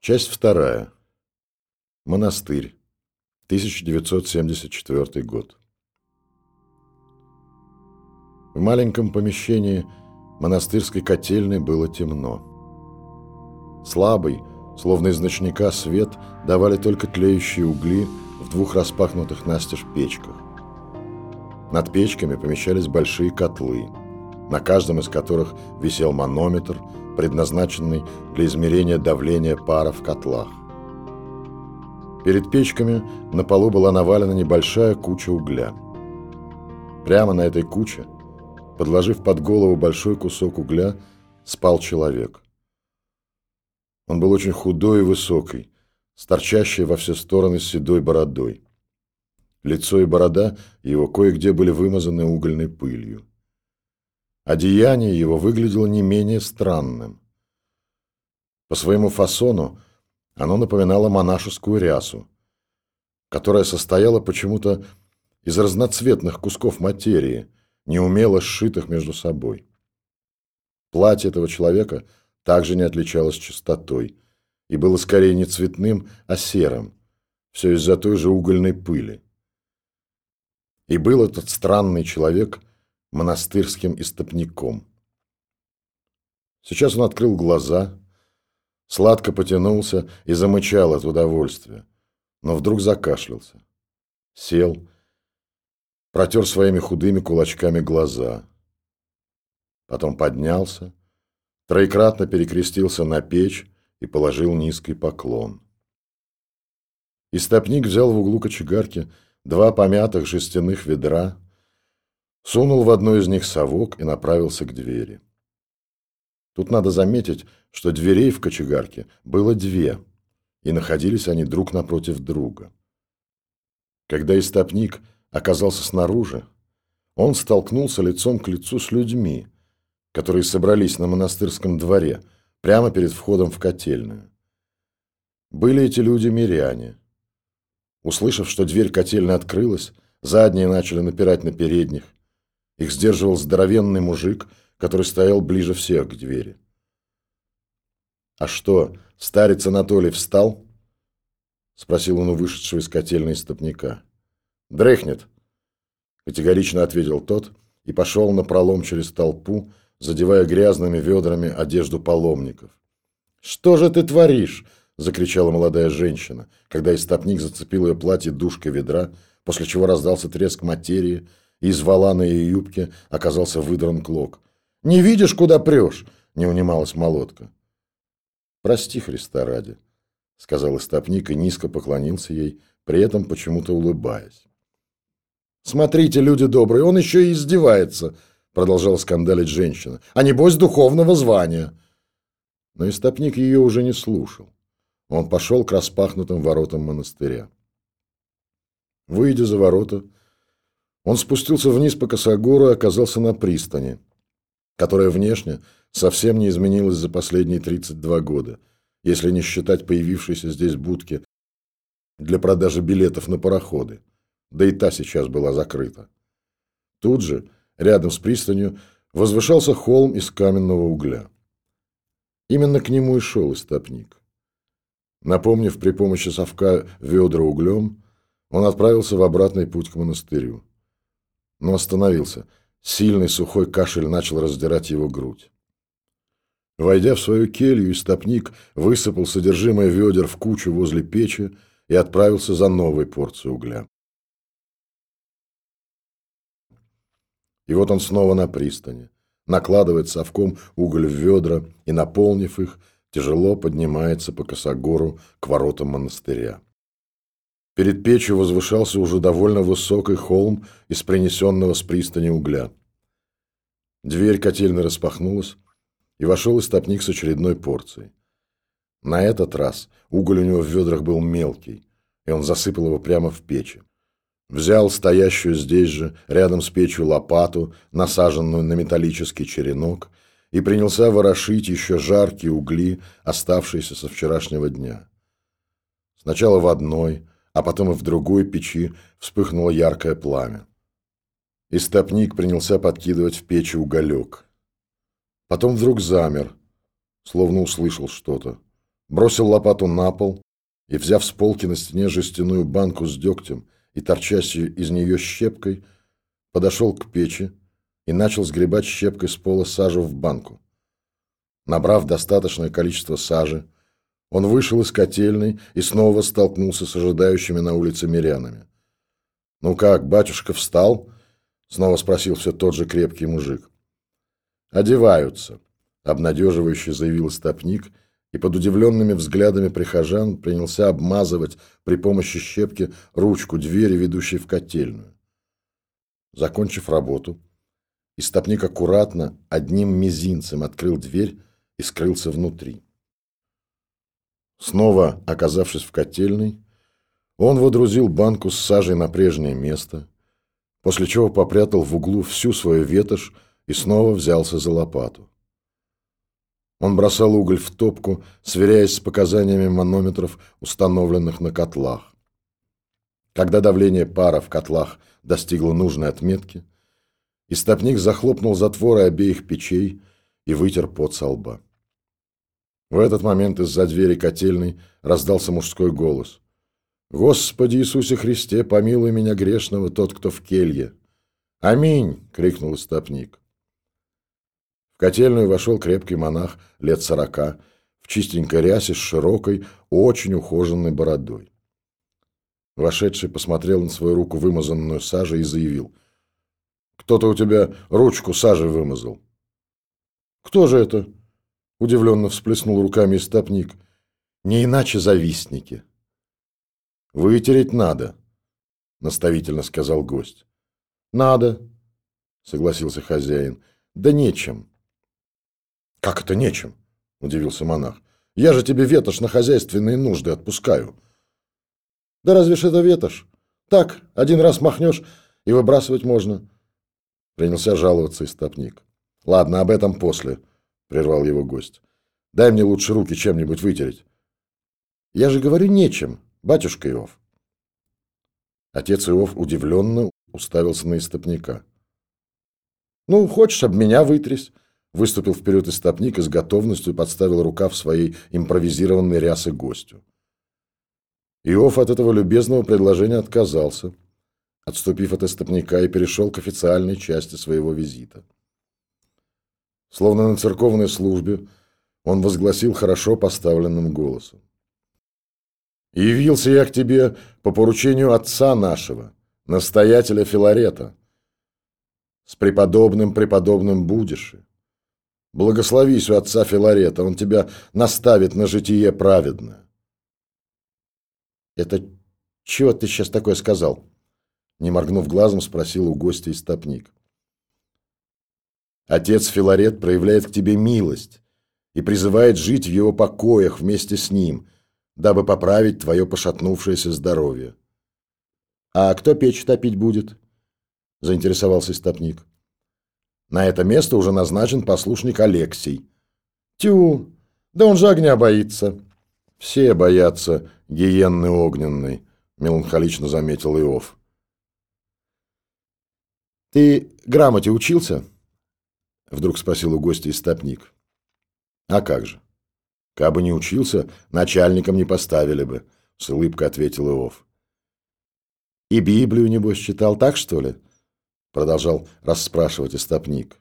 Часть вторая. Монастырь. 1974 год. В маленьком помещении монастырской котельной было темно. Слабый, словно из ночника, свет давали только тлеющие угли в двух распахнутых настежь печках. Над печками помещались большие котлы, на каждом из которых висел манометр – предназначенный для измерения давления пара в котлах. Перед печками на полу была навалена небольшая куча угля. Прямо на этой куче, подложив под голову большой кусок угля, спал человек. Он был очень худой и высокий, с торчащей во все стороны седой бородой. Лицо и борода его кое-где были вымазаны угольной пылью. Одеяние его выглядело не менее странным. По своему фасону оно напоминало монашескую рясу, которая состояла почему-то из разноцветных кусков материи, неумело сшитых между собой. Платье этого человека также не отличалось чистотой и было скорее не цветным, а серым, все из-за той же угольной пыли. И был этот странный человек – монастырским истопником. Сейчас он открыл глаза, сладко потянулся и замычал от удовольствия, но вдруг закашлялся. Сел, протер своими худыми кулачками глаза. Потом поднялся, троекратно перекрестился на печь и положил низкий поклон. Истопник взял в углу кочегарки два помятых жестяных ведра, Сунул в одну из них совок и направился к двери. Тут надо заметить, что дверей в кочегарке было две, и находились они друг напротив друга. Когда истопник оказался снаружи, он столкнулся лицом к лицу с людьми, которые собрались на монастырском дворе, прямо перед входом в котельную. Были эти люди миряне. Услышав, что дверь котельной открылась, задние начали напирать на передних, их сдерживал здоровенный мужик, который стоял ближе всех к двери. «А что, старец Анатолий встал?» — спросил он у вышедшего из котельной стопника. «Дрыхнет», — категорично ответил тот и пошел на пролом через толпу, задевая грязными ведрами одежду паломников. «Что же ты творишь?» — закричала молодая женщина, когда истопник зацепил ее платье душкой ведра, после чего раздался треск материи, из вала на ее юбке оказался выдран клок. «Не видишь, куда прешь?» — не унималась молотка. «Прости, Христа ради», — сказал истопник и низко поклонился ей, при этом почему-то улыбаясь. «Смотрите, люди добрые, он еще и издевается», — продолжала скандалить женщина. «А небось духовного звания». Но истопник ее уже не слушал. Он пошел к распахнутым воротам монастыря. Выйдя за ворота, он спустился вниз по косогору и оказался на пристани, которая внешне совсем не изменилась за последние 32 года, если не считать появившейся здесь будки для продажи билетов на пароходы, да и та сейчас была закрыта. Тут же, рядом с пристанью, возвышался холм из каменного угля. Именно к нему и шел истопник. Напомнив при помощи совка ведра углем, он отправился в обратный путь к монастырю но остановился. Сильный сухой кашель начал раздирать его грудь. Войдя в свою келью, истопник высыпал содержимое ведер в кучу возле печи и отправился за новой порцией угля. И вот он снова на пристани, накладывает совком уголь в ведра и, наполнив их, тяжело поднимается по косогору к воротам монастыря. Перед печью возвышался уже довольно высокий холм из принесенного с пристани угля. Дверь котельной распахнулась, и вошел истопник с очередной порцией. На этот раз уголь у него в ведрах был мелкий, и он засыпал его прямо в печи. Взял стоящую здесь же, рядом с печью, лопату, насаженную на металлический черенок, и принялся ворошить еще жаркие угли, оставшиеся со вчерашнего дня. Сначала в одной, а потом и в другой печи вспыхнуло яркое пламя. Истопник принялся подкидывать в печи уголек. Потом вдруг замер, словно услышал что-то. бросил лопату на пол и, взяв с полки на стене жестяную банку с дегтем и торчащую из нее щепкой, подошел к печи и начал сгребать щепкой с пола сажу в банку. Набрав достаточное количество сажи, он вышел из котельной и снова столкнулся с ожидающими на улице мирянами. «Ну как, батюшка встал?» — снова спросил все тот же крепкий мужик. «Одеваются», — обнадеживающе заявил стопник и под удивленными взглядами прихожан принялся обмазывать при помощи щепки ручку двери, ведущей в котельную. Закончив работу, истопник аккуратно одним мизинцем открыл дверь и скрылся внутри. Снова оказавшись в котельной, он водрузил банку с сажей на прежнее место, после чего попрятал в углу всю свою ветошь и снова взялся за лопату. Он бросал уголь в топку, сверяясь с показаниями манометров, установленных на котлах. Когда давление пара в котлах достигло нужной отметки, истопник захлопнул затворы обеих печей и вытер пот со лба. В этот момент из-за двери котельной раздался мужской голос. «Господи Иисусе Христе, помилуй меня грешного, тот, кто в келье!» «Аминь!» — крикнул истопник. В котельную вошел крепкий монах лет сорока, в чистенькой рясе с широкой, очень ухоженной бородой. Вошедший посмотрел на свою руку, вымазанную сажей, и заявил. «Кто-то у тебя ручку сажей вымазал». «Кто же это?» Удивленно всплеснул руками истопник. Не иначе завистники. Вытереть надо, наставительно сказал гость. Надо, согласился хозяин. Да нечем. Как это нечем? Удивился монах. Я же тебе ветошь на хозяйственные нужды отпускаю. Да разве ж это ветошь? Так, один раз махнешь, и выбрасывать можно. Принялся жаловаться истопник. Ладно, об этом после. — прервал его гость. «Дай мне лучше руки чем-нибудь вытереть». «Я же говорю, нечем, батюшка Иов». Отец Иов удивленно уставился на истопника. «Ну, хочешь, об меня вытрясь?» Выступил вперед истопник и с готовностью подставил рукав своей импровизированной рясы гостю. Иов от этого любезного предложения отказался, отступив от истопника и перешел к официальной части своего визита. Словно на церковной службе, он возгласил хорошо поставленным голосом. «Явился я к тебе по поручению отца нашего, настоятеля Филарета. С преподобным преподобным будешь. Благословись у отца Филарета, он тебя наставит на житие праведное». «Это чего ты сейчас такое сказал?» Не моргнув глазом, спросил у гостя истопник. Отец Филарет проявляет к тебе милость и призывает жить в его покоях вместе с ним, дабы поправить твое пошатнувшееся здоровье. «А кто печь топить будет?» – заинтересовался истопник. «На это место уже назначен послушник Алексей». «Тю, да он же огня боится». «Все боятся гиенны огненной», – меланхолично заметил Иов. «Ты грамоте учился?» Вдруг спросил у гостя истопник. А как же? Кабы не учился, начальником не поставили бы, с улыбкой ответил Иов. И Библию, небось, читал так, что ли? Продолжал расспрашивать истопник.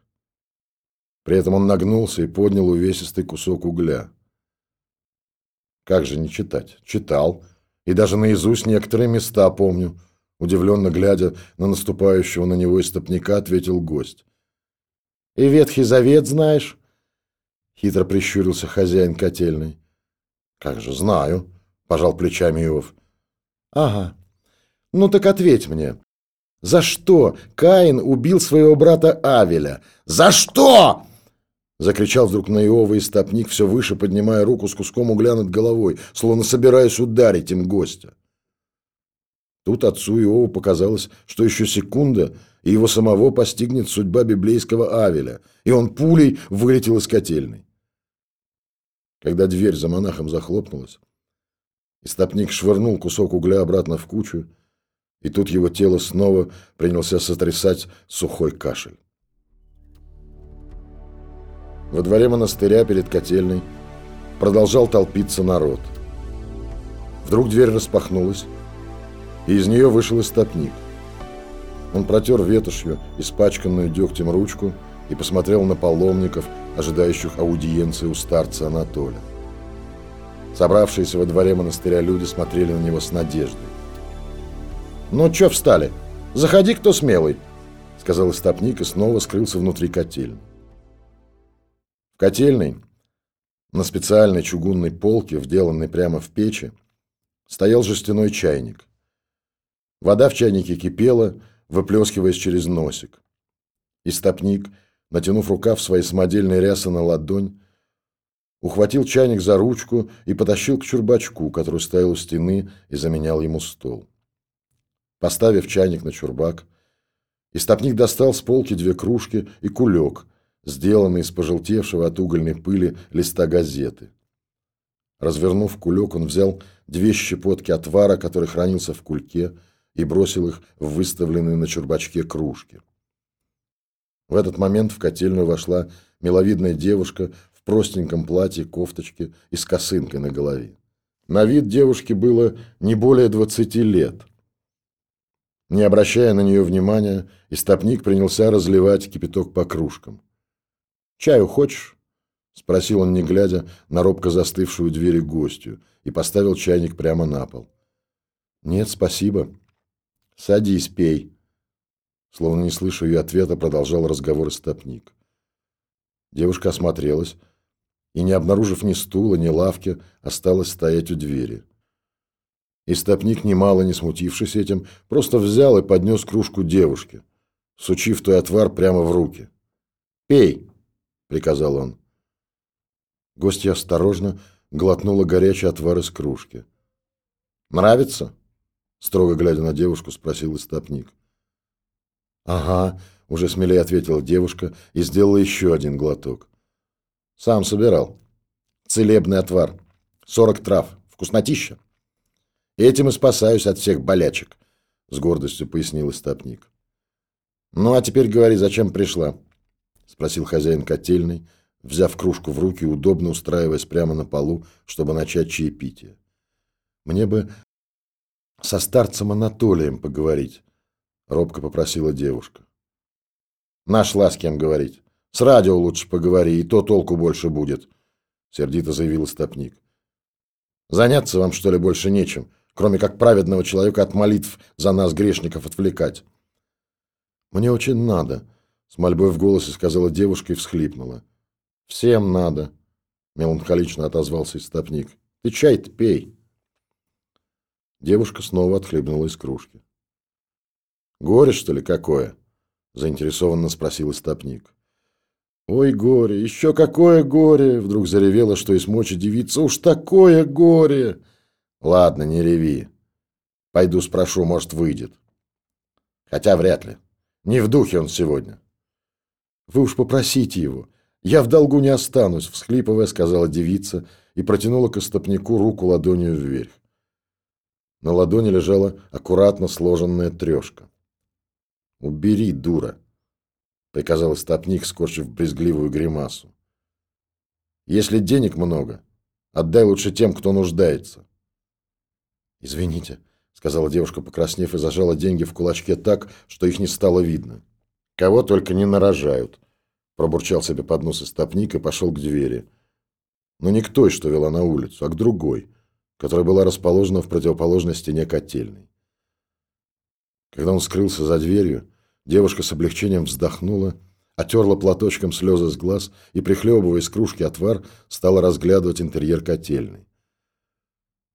При этом он нагнулся и поднял увесистый кусок угля. Как же не читать? Читал. И даже наизусть некоторые места помню. Удивленно глядя на наступающего на него истопника, ответил гость. И Ветхий Завет знаешь? Хитро прищурился хозяин котельной. Как же знаю, пожал плечами Иов. Ага. Ну так ответь мне. За что Каин убил своего брата Авеля? За что? Закричал вдруг на Иова истопник, все выше поднимая руку с куском угля над головой, словно собираясь ударить им гостя. Тут отцу Иову показалось, что еще секунда, и его самого постигнет судьба библейского Авеля, и он пулей вылетел из котельной. Когда дверь за монахом захлопнулась, истопник швырнул кусок угля обратно в кучу, и тут его тело снова принялся сотрясать сухой кашель. Во дворе монастыря перед котельной продолжал толпиться народ. Вдруг дверь распахнулась, и из нее вышел истопник. Он протер ветошью испачканную дегтем ручку и посмотрел на паломников, ожидающих аудиенции у старца Анатолия. Собравшиеся во дворе монастыря люди смотрели на него с надеждой. «Ну, чё встали? Заходи, кто смелый!» сказал истопник и снова скрылся внутри котельной. В котельной, на специальной чугунной полке, вделанной прямо в печи, стоял жестяной чайник. Вода в чайнике кипела, выплескиваясь через носик. Истопник, натянув рукав своей самодельной рясы на ладонь, ухватил чайник за ручку и потащил к чурбачку, который стоял у стены и заменял ему стол. Поставив чайник на чурбак, истопник достал с полки две кружки и кулек, сделанный из пожелтевшего от угольной пыли листа газеты. Развернув кулек, он взял две щепотки отвара, который хранился в кульке, и бросил их в выставленные на чурбачке кружки. В этот момент в котельную вошла миловидная девушка в простеньком платье, кофточке и с косынкой на голове. На вид девушки было не более двадцати лет. Не обращая на нее внимания, истопник принялся разливать кипяток по кружкам. «Чаю хочешь?» — спросил он, не глядя на робко застывшую двери гостью, и поставил чайник прямо на пол. «Нет, спасибо», «Садись, пей!» Словно не слыша ее ответа, продолжал разговор стопник. Девушка осмотрелась и, не обнаружив ни стула, ни лавки, осталась стоять у двери. И стопник, немало не смутившись этим, просто взял и поднес кружку девушке, сучив той отвар прямо в руки. «Пей!» — приказал он. Гостья осторожно глотнула горячий отвар из кружки. «Нравится?» Строго глядя на девушку, спросил истопник. «Ага», — уже смелее ответила девушка и сделала еще один глоток. «Сам собирал. Целебный отвар. Сорок трав. Вкуснотища. Этим и спасаюсь от всех болячек», — с гордостью пояснил истопник. «Ну, а теперь говори, зачем пришла?» — спросил хозяин котельной, взяв кружку в руки, удобно устраиваясь прямо на полу, чтобы начать чаепитие. «Мне бы со старцем Анатолием поговорить, робко попросила девушка. Нашла с кем говорить. С радио лучше поговори, и то толку больше будет, сердито заявил стопник. Заняться вам, что ли, больше нечем, кроме как праведного человека от молитв за нас, грешников, отвлекать. Мне очень надо, с мольбой в голосе сказала девушка и всхлипнула. Всем надо, меланхолично отозвался истопник. Ты чай-то пей. Девушка снова отхлебнула из кружки. «Горе, что ли, какое?» – заинтересованно спросил истопник. «Ой, горе, еще какое горе!» – вдруг заревела, что из мочи девица. «Уж такое горе!» «Ладно, не реви. Пойду спрошу, может, выйдет. Хотя вряд ли. Не в духе он сегодня». «Вы уж попросите его. Я в долгу не останусь», – всхлипывая, сказала девица и протянула к истопнику руку ладонью вверх. На ладони лежала аккуратно сложенная трешка. «Убери, дура!» — приказал истопник, скорчив брезгливую гримасу. «Если денег много, отдай лучше тем, кто нуждается». «Извините», — сказала девушка, покраснев, и зажала деньги в кулачке так, что их не стало видно. «Кого только не нарожают», — пробурчал себе под нос истопник и пошел к двери. Но не к той, что вела на улицу, а к другой — которая была расположена в противоположной стене котельной. Когда он скрылся за дверью, девушка с облегчением вздохнула, отерла платочком слезы с глаз и, прихлебывая из кружки отвар, стала разглядывать интерьер котельной.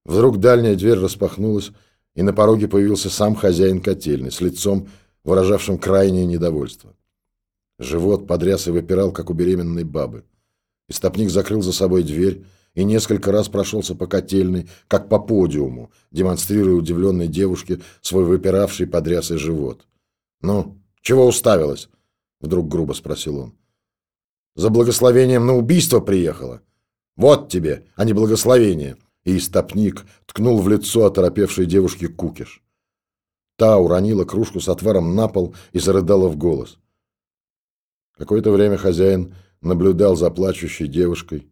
Вдруг дальняя дверь распахнулась, и на пороге появился сам хозяин котельной с лицом, выражавшим крайнее недовольство. Живот подряс и выпирал, как у беременной бабы. Истопник закрыл за собой дверь, и несколько раз прошелся по котельной, как по подиуму, демонстрируя удивленной девушке свой выпиравший подрясый живот. «Ну, чего уставилась?» — вдруг грубо спросил он. «За благословением на убийство приехала? Вот тебе, а не благословение!» И истопник ткнул в лицо оторопевшей девушке кукиш. Та уронила кружку с отваром на пол и зарыдала в голос. Какое-то время хозяин наблюдал за плачущей девушкой,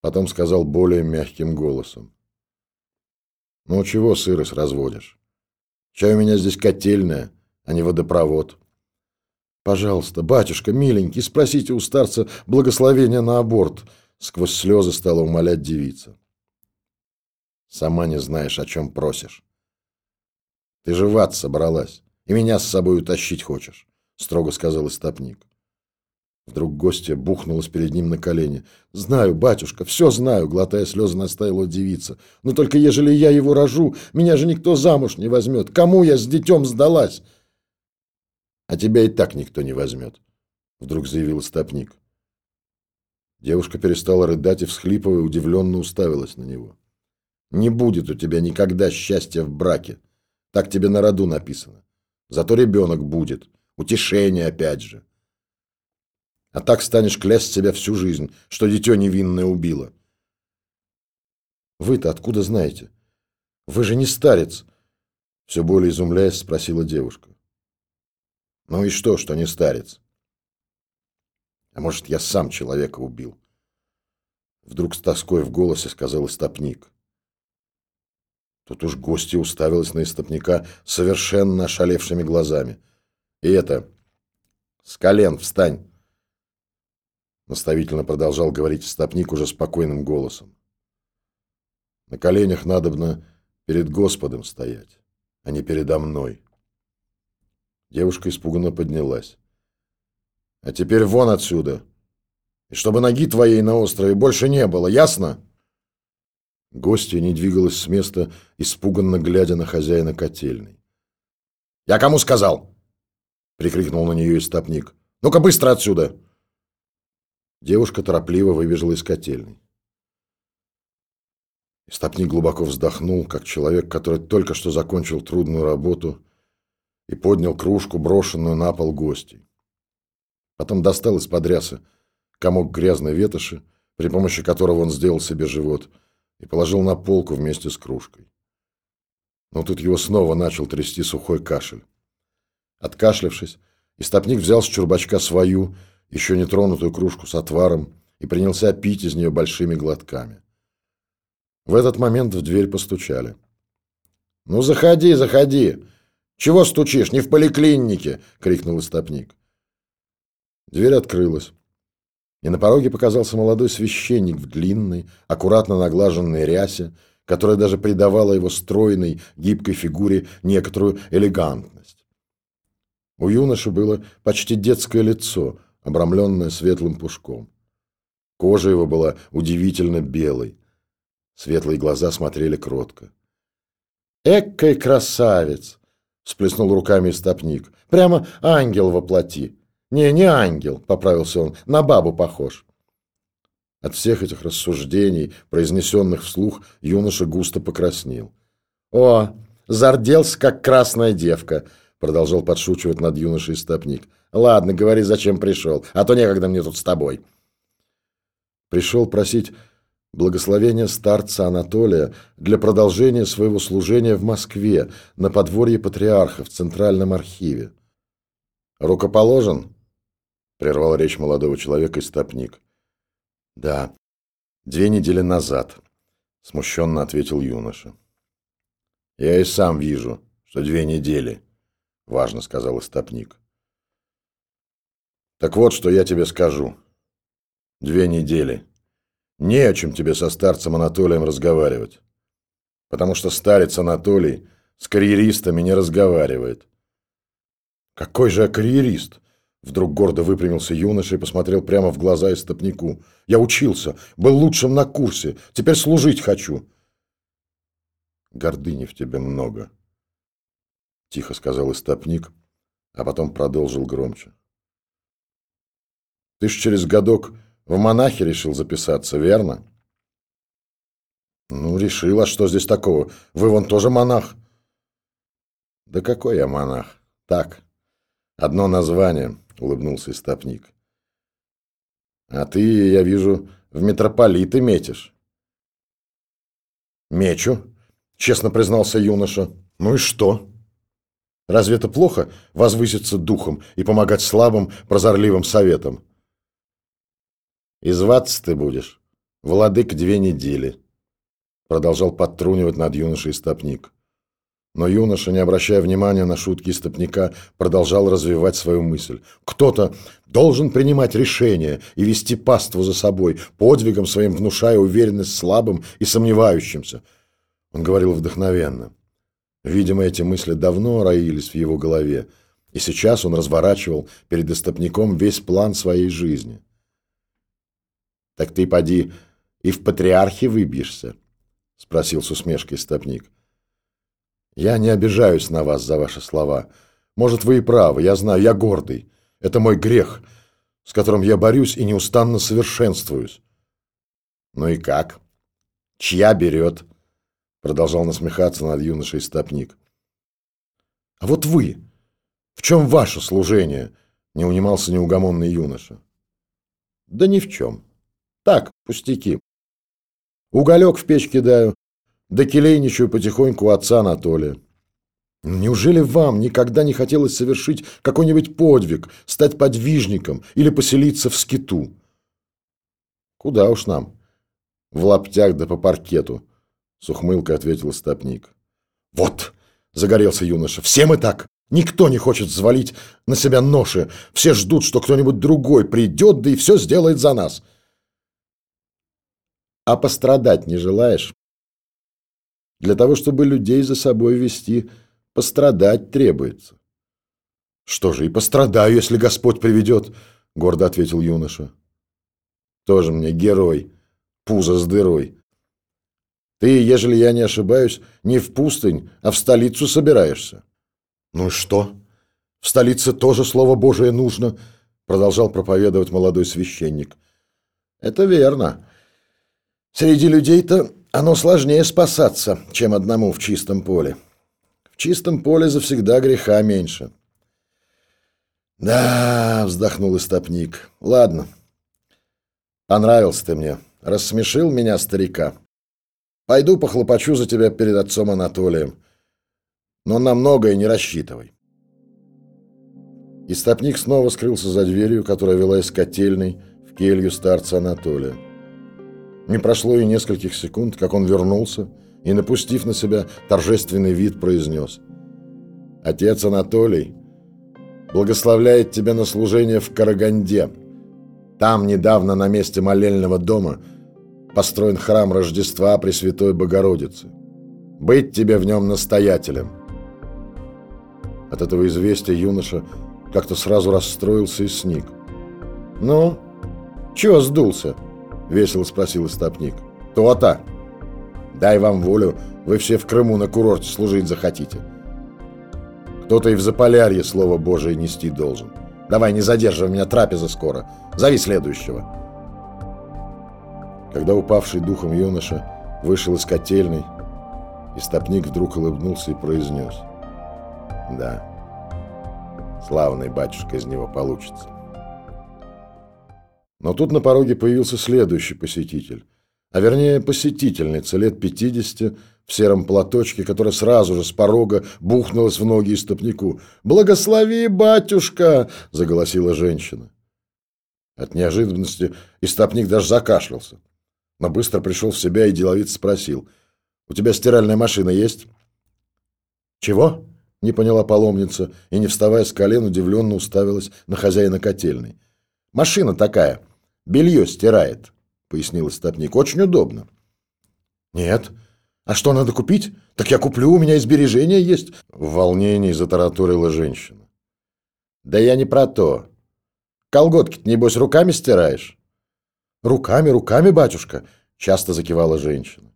Потом сказал более мягким голосом. «Ну чего сырость разводишь? Чай у меня здесь котельная, а не водопровод». «Пожалуйста, батюшка, миленький, спросите у старца благословения на аборт», сквозь слезы стала умолять девица. «Сама не знаешь, о чем просишь. Ты же в ад собралась и меня с собой утащить хочешь», строго сказал истопник. Вдруг гостья бухнулась перед ним на колени. «Знаю, батюшка, все знаю», — глотая слезы, настаивала девица. «Но только ежели я его рожу, меня же никто замуж не возьмет. Кому я с детем сдалась?» «А тебя и так никто не возьмет», — вдруг заявил стопник. Девушка перестала рыдать и, всхлипывая, удивленно уставилась на него. «Не будет у тебя никогда счастья в браке. Так тебе на роду написано. Зато ребенок будет. Утешение опять же. А так станешь клясть себя всю жизнь, что дитё невинное убило. Вы-то откуда знаете? Вы же не старец. Все более изумляясь, спросила девушка. Ну и что, что не старец? А может, я сам человека убил? Вдруг с тоской в голосе сказал истопник. Тут уж гостья уставилась на истопника совершенно ошалевшими глазами. И это... С колен встань! Наставительно продолжал говорить стопник уже спокойным голосом. На коленях надобно перед Господом стоять, а не передо мной. Девушка испуганно поднялась. А теперь вон отсюда. И чтобы ноги твоей на острове больше не было, ясно? Гостья не двигалась с места, испуганно глядя на хозяина котельной. «Я кому сказал?» — прикрикнул на нее истопник. «Ну-ка быстро отсюда!» Девушка торопливо выбежала из котельной. Истопник глубоко вздохнул, как человек, который только что закончил трудную работу и поднял кружку, брошенную на пол гостей. Потом достал из-под рясы комок грязной ветоши, при помощи которого он сделал себе живот, и положил на полку вместе с кружкой. Но тут его снова начал трясти сухой кашель. Откашлявшись, истопник взял с чурбачка свою, еще не тронутую кружку с отваром и принялся пить из нее большими глотками. В этот момент в дверь постучали. «Ну, заходи, заходи! Чего стучишь? Не в поликлинике!» — крикнул истопник. Дверь открылась, и на пороге показался молодой священник в длинной, аккуратно наглаженной рясе, которая даже придавала его стройной, гибкой фигуре некоторую элегантность. У юноши было почти детское лицо — обрамленная светлым пушком. Кожа его была удивительно белой. Светлые глаза смотрели кротко. «Эккой красавец!» — сплеснул руками истопник. «Прямо ангел воплоти!» «Не, не ангел», — поправился он, — «на бабу похож». От всех этих рассуждений, произнесенных вслух, юноша густо покраснел. «О, зарделся, как красная девка!» — продолжал подшучивать над юношей стопник. «Ладно, говори, зачем пришел, а то некогда мне тут с тобой». Пришел просить благословения старца Анатолия для продолжения своего служения в Москве на подворье патриарха в Центральном архиве. «Рукоположен?» — прервал речь молодого человека истопник. «Да, две недели назад», — смущенно ответил юноша. «Я и сам вижу, что две недели», — важно сказал истопник. Так вот, что я тебе скажу. Две недели. Не о чем тебе со старцем Анатолием разговаривать. Потому что старец Анатолий с карьеристами не разговаривает. Какой же я карьерист? Вдруг гордо выпрямился юноша и посмотрел прямо в глаза истопнику. Я учился, был лучшим на курсе, теперь служить хочу. Гордыни в тебе много, тихо сказал истопник, а потом продолжил громче. Ты ж через годок в монахи решил записаться, верно? Ну, решил, а что здесь такого? Вы вон тоже монах. Да какой я монах? Так, одно название, улыбнулся истопник. А ты, я вижу, в митрополиты метишь. Мечу, честно признался юноша. Ну и что? Разве это плохо возвыситься духом и помогать слабым, прозорливым советам? И зваться ты будешь Владык две недели. Продолжал подтрунивать над юношей стопник. Но юноша, не обращая внимания на шутки стопника, продолжал развивать свою мысль. Кто-то должен принимать решения и вести паству за собой, подвигом своим внушая уверенность слабым и сомневающимся. Он говорил вдохновенно. Видимо, эти мысли давно роились в его голове, и сейчас он разворачивал перед истопником весь план своей жизни. «Так ты, поди, и в патриархе выбьешься?» — спросил с усмешкой стопник. Я не обижаюсь на вас за ваши слова. Может, вы и правы, я знаю, я гордый. Это мой грех, с которым я борюсь и неустанно совершенствуюсь. Ну и как? Чья берет? Продолжал насмехаться над юношей стопник. А вот вы, в чем ваше служение? Не унимался неугомонный юноша. Да ни в чем. Так, пустяки. Уголек в печь кидаю, да келейничаю потихоньку отца Анатолия. Неужели вам никогда не хотелось совершить какой-нибудь подвиг, стать подвижником или поселиться в скиту? Куда уж нам? В лаптях да по паркету, с ухмылкой ответил стопник. Вот, загорелся юноша, все мы так. Никто не хочет взвалить на себя ноши. Все ждут, что кто-нибудь другой придет, да и все сделает за нас. А пострадать не желаешь? Для того, чтобы людей за собой вести, пострадать требуется. Что же, и пострадаю, если Господь приведет, гордо ответил юноша. Тоже мне герой, пузо с дырой. Ты, ежели я не ошибаюсь, не в пустынь, а в столицу собираешься. Ну и что? В столице тоже слово Божие нужно, продолжал проповедовать молодой священник. Это верно. Среди людей-то оно сложнее спасаться, чем одному в чистом поле. В чистом поле завсегда греха меньше. Да, вздохнул истопник. Ладно. Понравился ты мне. Рассмешил меня старика. Пойду похлопочу за тебя перед отцом Анатолием. Но на многое не рассчитывай. Истопник снова скрылся за дверью, которая вела из котельной в келью старца Анатолия. Не прошло и нескольких секунд, как он вернулся и, напустив на себя торжественный вид, произнес. «Отец Анатолий благословляет тебя на служение в Караганде. Там недавно на месте молельного дома построен храм Рождества Пресвятой Богородицы. Быть тебе в нем настоятелем». От этого известия юноша как-то сразу расстроился и сник. «Ну, чего сдулся?» — весело спросил истопник. «То-то! Дай вам волю, вы все в Крыму на курорте служить захотите. Кто-то и в Заполярье слово Божие нести должен. Давай, не задерживай меня, трапеза скоро. Зови следующего». Когда упавший духом юноша вышел из котельной, истопник вдруг улыбнулся и произнес. «Да, славный батюшка из него получится». Но тут на пороге появился следующий посетитель, а вернее посетительница лет 50 в сером платочке, которая сразу же с порога бухнулась в ноги истопнику. «Благослови, батюшка!» – заголосила женщина. От неожиданности истопник даже закашлялся, но быстро пришел в себя и деловито спросил. «У тебя стиральная машина есть?» «Чего?» – не поняла паломница и, не вставая с колен, удивленно уставилась на хозяина котельной. «Машина такая, Белье стирает, пояснил истопник. Очень удобно. Нет. А что надо купить? Так я куплю, у меня сбережения есть. В волнении затараторила женщина. Да я не про то. колготки небось, руками стираешь? Руками, руками, батюшка, часто закивала женщина.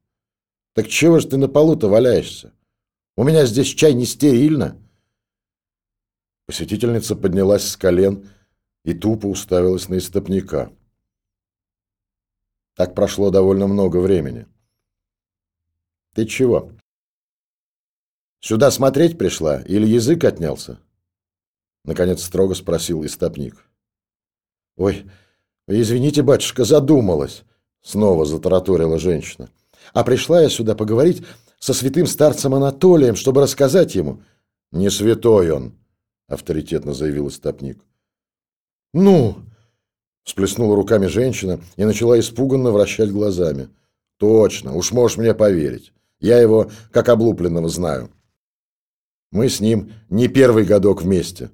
Так чего ж ты на полу-то валяешься? У меня здесь чай не стерильно. Посетительница поднялась с колен и тупо уставилась на истопника. Так прошло довольно много времени. Ты чего? Сюда смотреть пришла или язык отнялся? Наконец строго спросил истопник. Ой, извините, батюшка, задумалась. Снова затараторила женщина. А пришла я сюда поговорить со святым старцем Анатолием, чтобы рассказать ему. Не святой он, авторитетно заявил истопник. Ну, Всплеснула руками женщина и начала испуганно вращать глазами. Точно, уж можешь мне поверить. Я его как облупленного знаю. Мы с ним не первый годок вместе,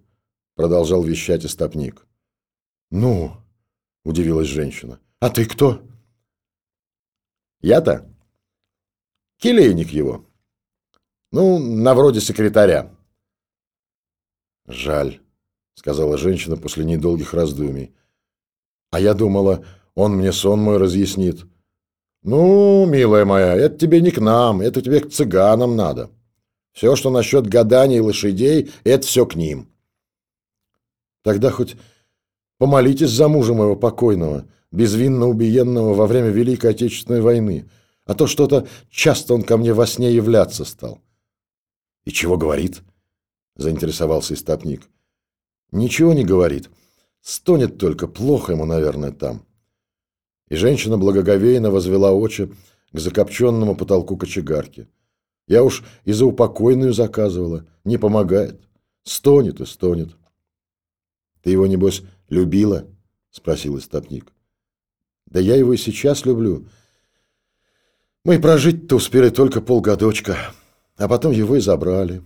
продолжал вещать истопник. Ну, удивилась женщина. А ты кто? Я-то? Келейник его. Ну, на вроде секретаря. Жаль, сказала женщина после недолгих раздумий. А я думала, он мне сон мой разъяснит. Ну, милая моя, это тебе не к нам, это тебе к цыганам надо. Все, что насчет гаданий лошадей, это все к ним. Тогда хоть помолитесь за мужа моего покойного, безвинно убиенного во время Великой Отечественной войны, а то что-то часто он ко мне во сне являться стал. И чего говорит? Заинтересовался истопник. Ничего не говорит. Стонет только, плохо ему, наверное, там. И женщина благоговейно возвела очи к закопченному потолку кочегарки. Я уж и за упокойную заказывала. Не помогает. Стонет и стонет. Ты его, небось, любила? Спросил истопник. Да я его и сейчас люблю. Мы прожить-то успели только полгодочка, а потом его и забрали.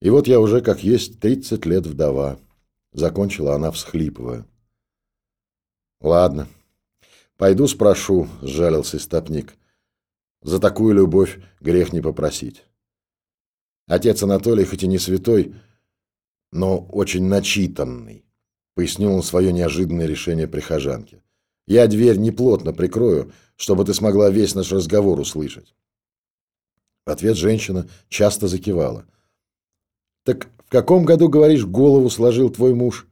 И вот я уже, как есть, тридцать лет вдова. Закончила она, всхлипывая. Ладно, пойду спрошу, сжалился истопник. За такую любовь грех не попросить. Отец Анатолий, хоть и не святой, но очень начитанный, пояснил он свое неожиданное решение прихожанке. Я дверь неплотно прикрою, чтобы ты смогла весь наш разговор услышать. В ответ женщина часто закивала. Так в каком году, говоришь, голову сложил твой муж?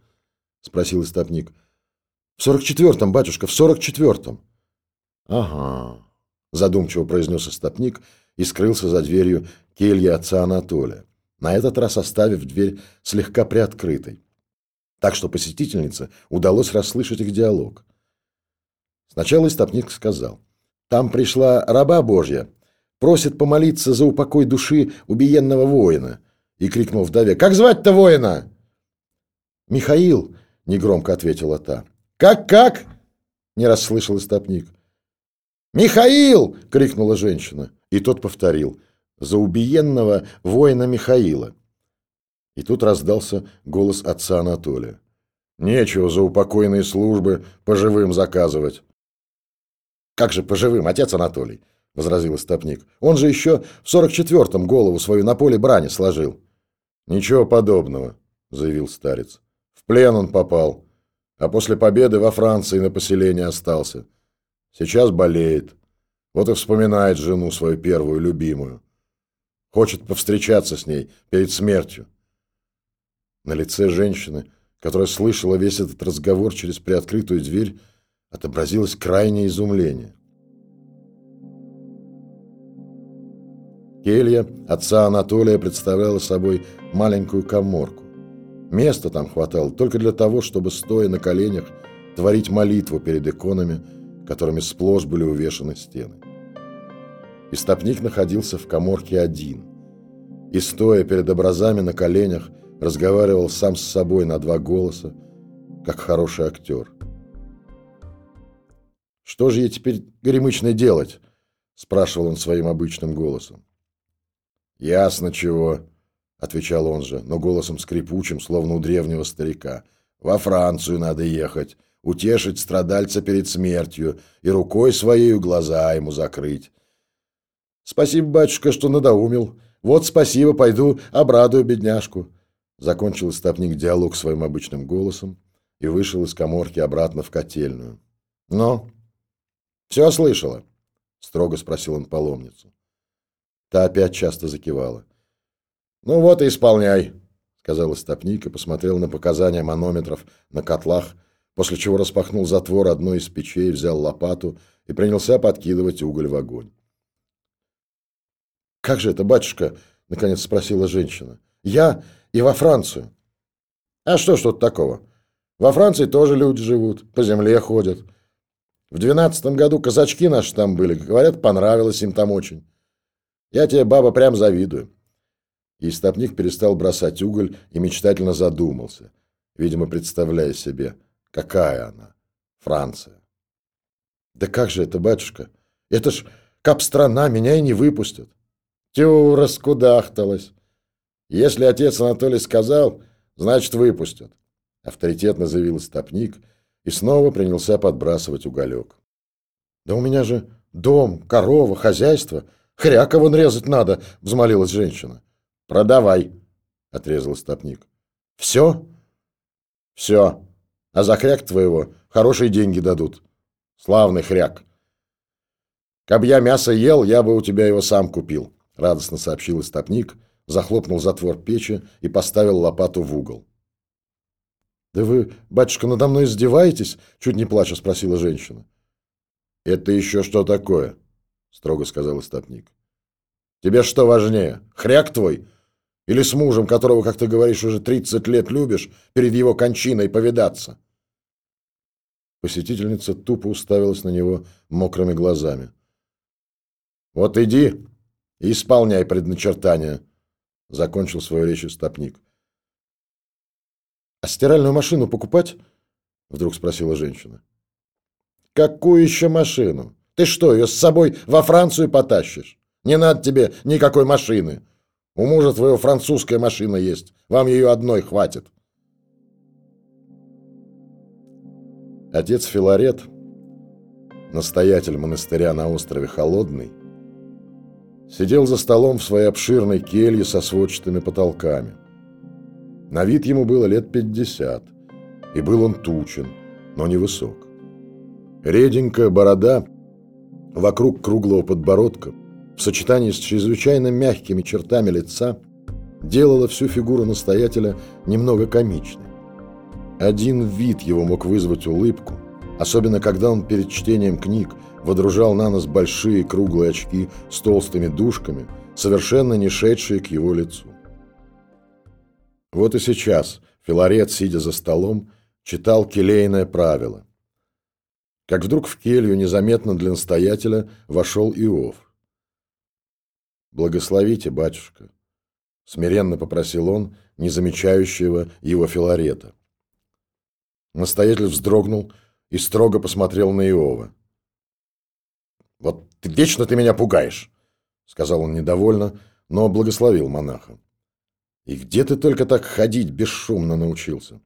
Спросил истопник. В сорок четвертом, батюшка, в сорок четвертом. Ага, задумчиво произнес истопник и скрылся за дверью кельи отца Анатолия, на этот раз оставив дверь слегка приоткрытой. Так что посетительнице удалось расслышать их диалог. Сначала истопник сказал. Там пришла раба Божья, просит помолиться за упокой души убиенного воина и крикнул вдове. «Как звать-то воина?» «Михаил», — негромко ответила та. «Как-как?» — не расслышал истопник. «Михаил!» — крикнула женщина. И тот повторил. «За убиенного воина Михаила». И тут раздался голос отца Анатолия. «Нечего за упокойные службы по живым заказывать». «Как же по живым, отец Анатолий?» — возразил истопник. «Он же еще в сорок четвертом голову свою на поле брани сложил». «Ничего подобного», — заявил старец. «В плен он попал, а после победы во Франции на поселение остался. Сейчас болеет. Вот и вспоминает жену свою первую любимую. Хочет повстречаться с ней перед смертью». На лице женщины, которая слышала весь этот разговор через приоткрытую дверь, отобразилось крайнее изумление. Келья отца Анатолия представляла собой маленькую коморку. Места там хватало только для того, чтобы, стоя на коленях, творить молитву перед иконами, которыми сплошь были увешаны стены. Истопник находился в коморке один и, стоя перед образами на коленях, разговаривал сам с собой на два голоса, как хороший актер. «Что же ей теперь горемычной делать?» – спрашивал он своим обычным голосом. «Ясно чего», — отвечал он же, но голосом скрипучим, словно у древнего старика. «Во Францию надо ехать, утешить страдальца перед смертью и рукой своей глаза ему закрыть». «Спасибо, батюшка, что надоумил. Вот спасибо, пойду обрадую бедняжку». Закончил истопник диалог своим обычным голосом и вышел из коморки обратно в котельную. «Но?» «Все слышала?» — строго спросил он паломницу. Та опять часто закивала. «Ну вот и исполняй», — сказал истопник и посмотрел на показания манометров на котлах, после чего распахнул затвор одной из печей, взял лопату и принялся подкидывать уголь в огонь. «Как же это, батюшка?» — наконец спросила женщина. «Я и во Францию». «А что ж тут такого? Во Франции тоже люди живут, по земле ходят. В двенадцатом году казачки наши там были, говорят, понравилось им там очень. Я тебе, баба, прям завидую. И истопник перестал бросать уголь и мечтательно задумался, видимо, представляя себе, Какая она? Франция. Да как же это, батюшка? Это ж кап-страна, меня и не выпустят. Тю, раскудахталась. Если отец Анатолий сказал, значит, выпустят. Авторитетно заявил стопник и снова принялся подбрасывать уголек. Да у меня же дом, корова, хозяйство. Хряка вон резать надо, взмолилась женщина. Продавай, отрезал стопник. Все? Все. А за хряк твоего хорошие деньги дадут. Славный хряк. Каб я мясо ел, я бы у тебя его сам купил, радостно сообщил истопник, захлопнул затвор печи и поставил лопату в угол. Да вы, батюшка, надо мной издеваетесь? Чуть не плача спросила женщина. Это еще что такое? Строго сказал истопник. Тебе что важнее, хряк твой или с мужем, которого, как ты говоришь, уже тридцать лет любишь, перед его кончиной повидаться? Посетительница тупо уставилась на него мокрыми глазами. «Вот иди и исполняй предначертания», — закончил свою речь истопник. «А стиральную машину покупать?» — вдруг спросила женщина. «Какую еще машину? Ты что, ее с собой во Францию потащишь? Не надо тебе никакой машины. У мужа твоего французская машина есть. Вам ее одной хватит». Отец Филарет, настоятель монастыря на острове Холодный, сидел за столом в своей обширной келье со сводчатыми потолками. На вид ему было лет пятьдесят, и был он тучен, но невысок. Реденькая борода вокруг круглого подбородка в сочетании с чрезвычайно мягкими чертами лица делала всю фигуру настоятеля немного комичной. Один вид его мог вызвать улыбку, особенно когда он перед чтением книг водружал на нос большие круглые очки с толстыми дужками, совершенно не шедшие к его лицу. Вот и сейчас Филарет, сидя за столом, читал келейное правило. Как вдруг в келью незаметно для настоятеля вошел Иов. «Благословите, батюшка», — смиренно попросил он, не замечающего его Филарета. Настоятель вздрогнул и строго посмотрел на Иова. «Вот вечно ты меня пугаешь!» — сказал он недовольно, но благословил монаха. «И где ты только так ходить бесшумно научился?»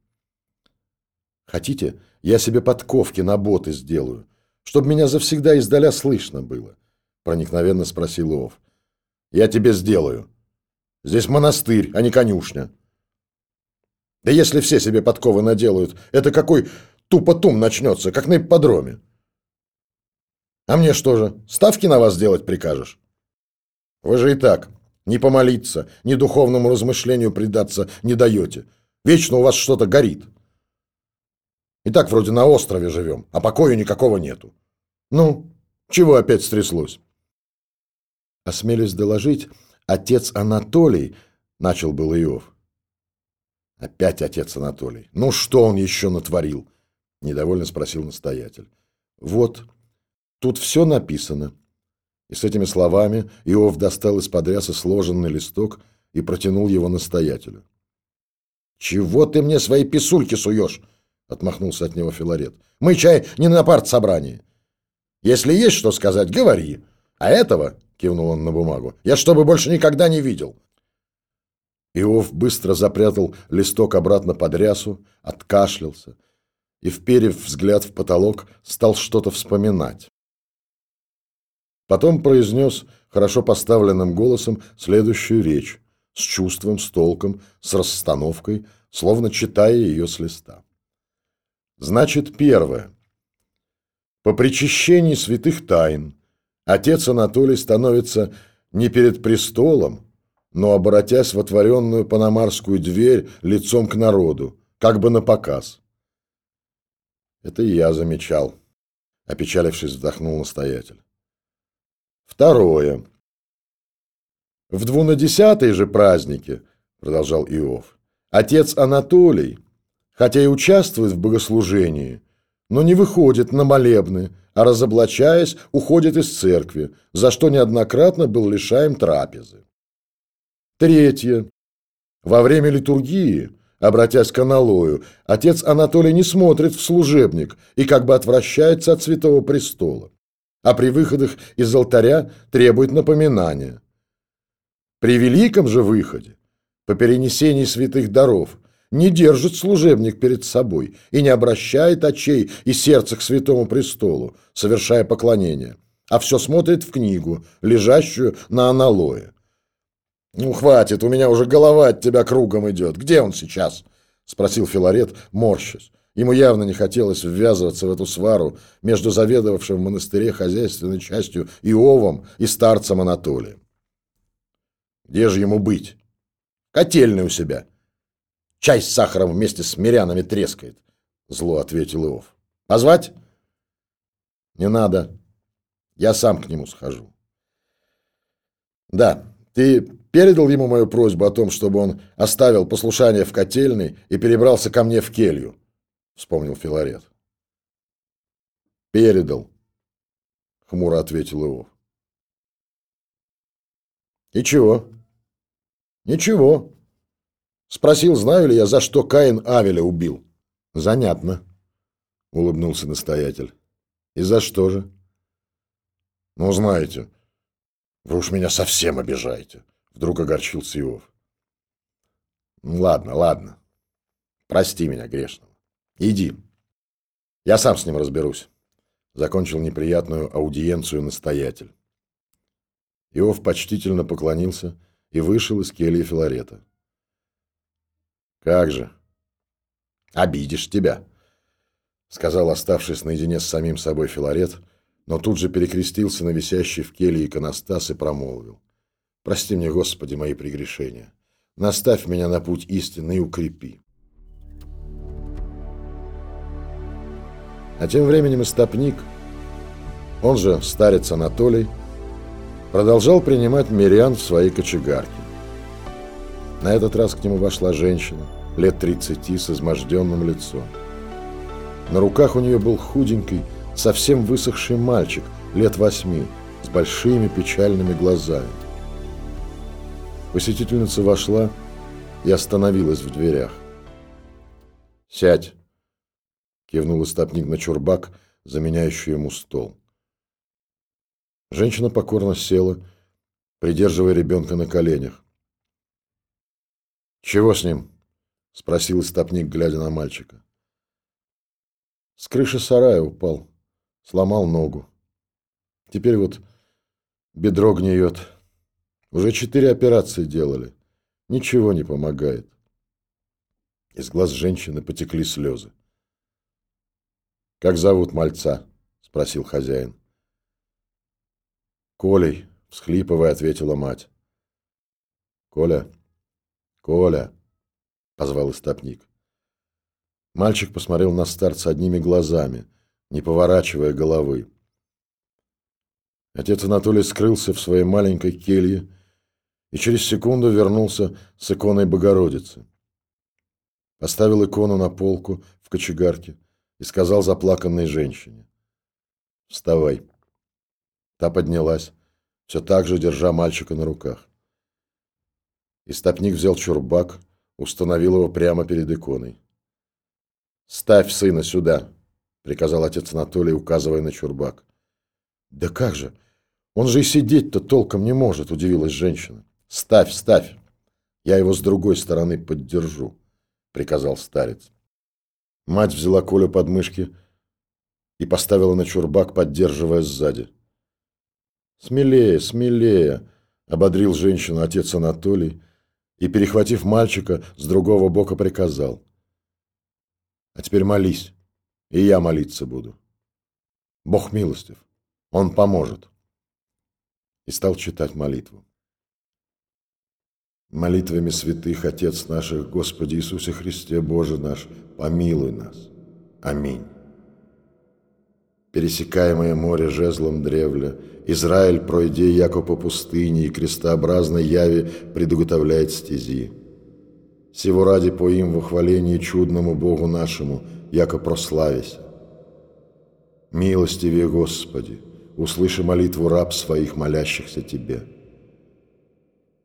«Хотите, я себе подковки на боты сделаю, чтобы меня завсегда издаля слышно было?» — проникновенно спросил Иов. «Я тебе сделаю. Здесь монастырь, а не конюшня». Да если все себе подковы наделают, это какой тупотум начнется, как на ипподроме. А мне что же, ставки на вас делать прикажешь? Вы же и так ни помолиться, ни духовному размышлению предаться не даете. Вечно у вас что-то горит. И так вроде на острове живем, а покоя никакого нету. Ну, чего опять стряслось? Осмелюсь доложить, отец Анатолий, начал был Иов. Опять отец Анатолий. Ну что он еще натворил? Недовольно спросил настоятель. Вот, тут все написано. И с этими словами Иов достал из-под ряса сложенный листок и протянул его настоятелю. «Чего ты мне свои писульки суешь?» — отмахнулся от него Филарет. «Мы, чай, не на партсобрании. Если есть что сказать, говори. А этого, — кивнул он на бумагу, — я чтобы больше никогда не видел. Иов быстро запрятал листок обратно под рясу, откашлялся и, вперев взгляд в потолок, стал что-то вспоминать. Потом произнес хорошо поставленным голосом следующую речь, с чувством, с толком, с расстановкой, словно читая ее с листа. Значит, первое. По причащении святых тайн отец Анатолий становится не перед престолом, но обратясь в отворенную панамарскую дверь лицом к народу, как бы на показ. Это и я замечал, опечалившись, вздохнул настоятель. Второе. В двунадесятые же праздники, продолжал Иов, отец Анатолий, хотя и участвует в богослужении, но не выходит на молебны, а разоблачаясь, уходит из церкви, за что неоднократно был лишаем трапезы. Третье. Во время литургии обратясь к аналою, отец Анатолий не смотрит в служебник и как бы отвращается от святого престола, а при выходах из алтаря требует напоминания. При великом же выходе, по перенесении святых даров, не держит служебник перед собой и не обращает очей и сердца к святому престолу, совершая поклонение, а все смотрит в книгу, лежащую на аналое. «Ну, хватит, у меня уже голова от тебя кругом идет. Где он сейчас?» — спросил Филарет, морщась. Ему явно не хотелось ввязываться в эту свару между заведовавшим в монастыре хозяйственной частью Иовом и старцем Анатолием. «Где же ему быть?» «Котельный у себя. Чай с сахаром вместе с мирянами трескает», — зло ответил Иов. «Позвать?» «Не надо. Я сам к нему схожу». «Да, ты передал ему мою просьбу о том, чтобы он оставил послушание в котельной и перебрался ко мне в келью?» — вспомнил Филарет. «Передал», — хмуро ответил Иов. «И чего?» «Ничего. Спросил, знаю ли я, за что Каин Авеля убил». «Занятно», — улыбнулся настоятель. «И за что же?» «Ну, знаете, вы уж меня совсем обижаете», — вдруг огорчился Иов. «Ладно, ладно. Прости меня, грешного. Иди. Я сам с ним разберусь», — закончил неприятную аудиенцию настоятель. Иов почтительно поклонился и вышел из кельи Филарета. «Как же? Обидишь тебя», — сказал, оставшись наедине с самим собой Филарет, но тут же перекрестился на висящий в келье иконостас и промолвил. «Прости мне, Господи, мои прегрешения. Наставь меня на путь истины и укрепи». А тем временем истопник, он же старец Анатолий, продолжал принимать мирян в своей кочегарке. На этот раз к нему вошла женщина, лет 30, с изможденным лицом. На руках у нее был худенький, совсем высохший мальчик, лет восьми, с большими печальными глазами. Посетительница вошла и остановилась в дверях. «Сядь!» — кивнул истопник на чурбак, заменяющий ему стол. Женщина покорно села, придерживая ребенка на коленях. «Чего с ним?» — спросил истопник, глядя на мальчика. «С крыши сарая упал, сломал ногу. Теперь вот бедро гниет. Уже четыре операции делали. Ничего не помогает». Из глаз женщины потекли слезы. «Как зовут мальца?» — спросил хозяин. «Колей», — всхлипывая, ответила мать. «Коля, Коля», — позвал истопник. Мальчик посмотрел на старца одними глазами, не поворачивая головы. Отец Анатолий скрылся в своей маленькой келье и через секунду вернулся с иконой Богородицы. Поставил икону на полку в кочегарке и сказал заплаканной женщине. «Вставай». Та поднялась, все так же держа мальчика на руках. Истопник взял чурбак, установил его прямо перед иконой. «Ставь сына сюда», — приказал отец Анатолий, указывая на чурбак. «Да как же? Он же и сидеть-то толком не может», — удивилась женщина. «Ставь, ставь. Я его с другой стороны поддержу», — приказал старец. Мать взяла Колю под мышки и поставила на чурбак, поддерживая сзади. «Смелее, смелее!» — ободрил женщину отец Анатолий и, перехватив мальчика, с другого бока приказал. «А теперь молись, и я молиться буду. Бог милостив, Он поможет». И стал читать молитву. Молитвами святых Отец наших, Господи Иисусе Христе, Боже наш, помилуй нас. Аминь пересекаемое море жезлом древля, Израиль, пройдя яко по пустыне и крестообразной яви, предуготовляет стези. Сего ради по им во хвалении чудному Богу нашему, яко прославися. Милостивее Господи, услыши молитву раб своих, молящихся Тебе.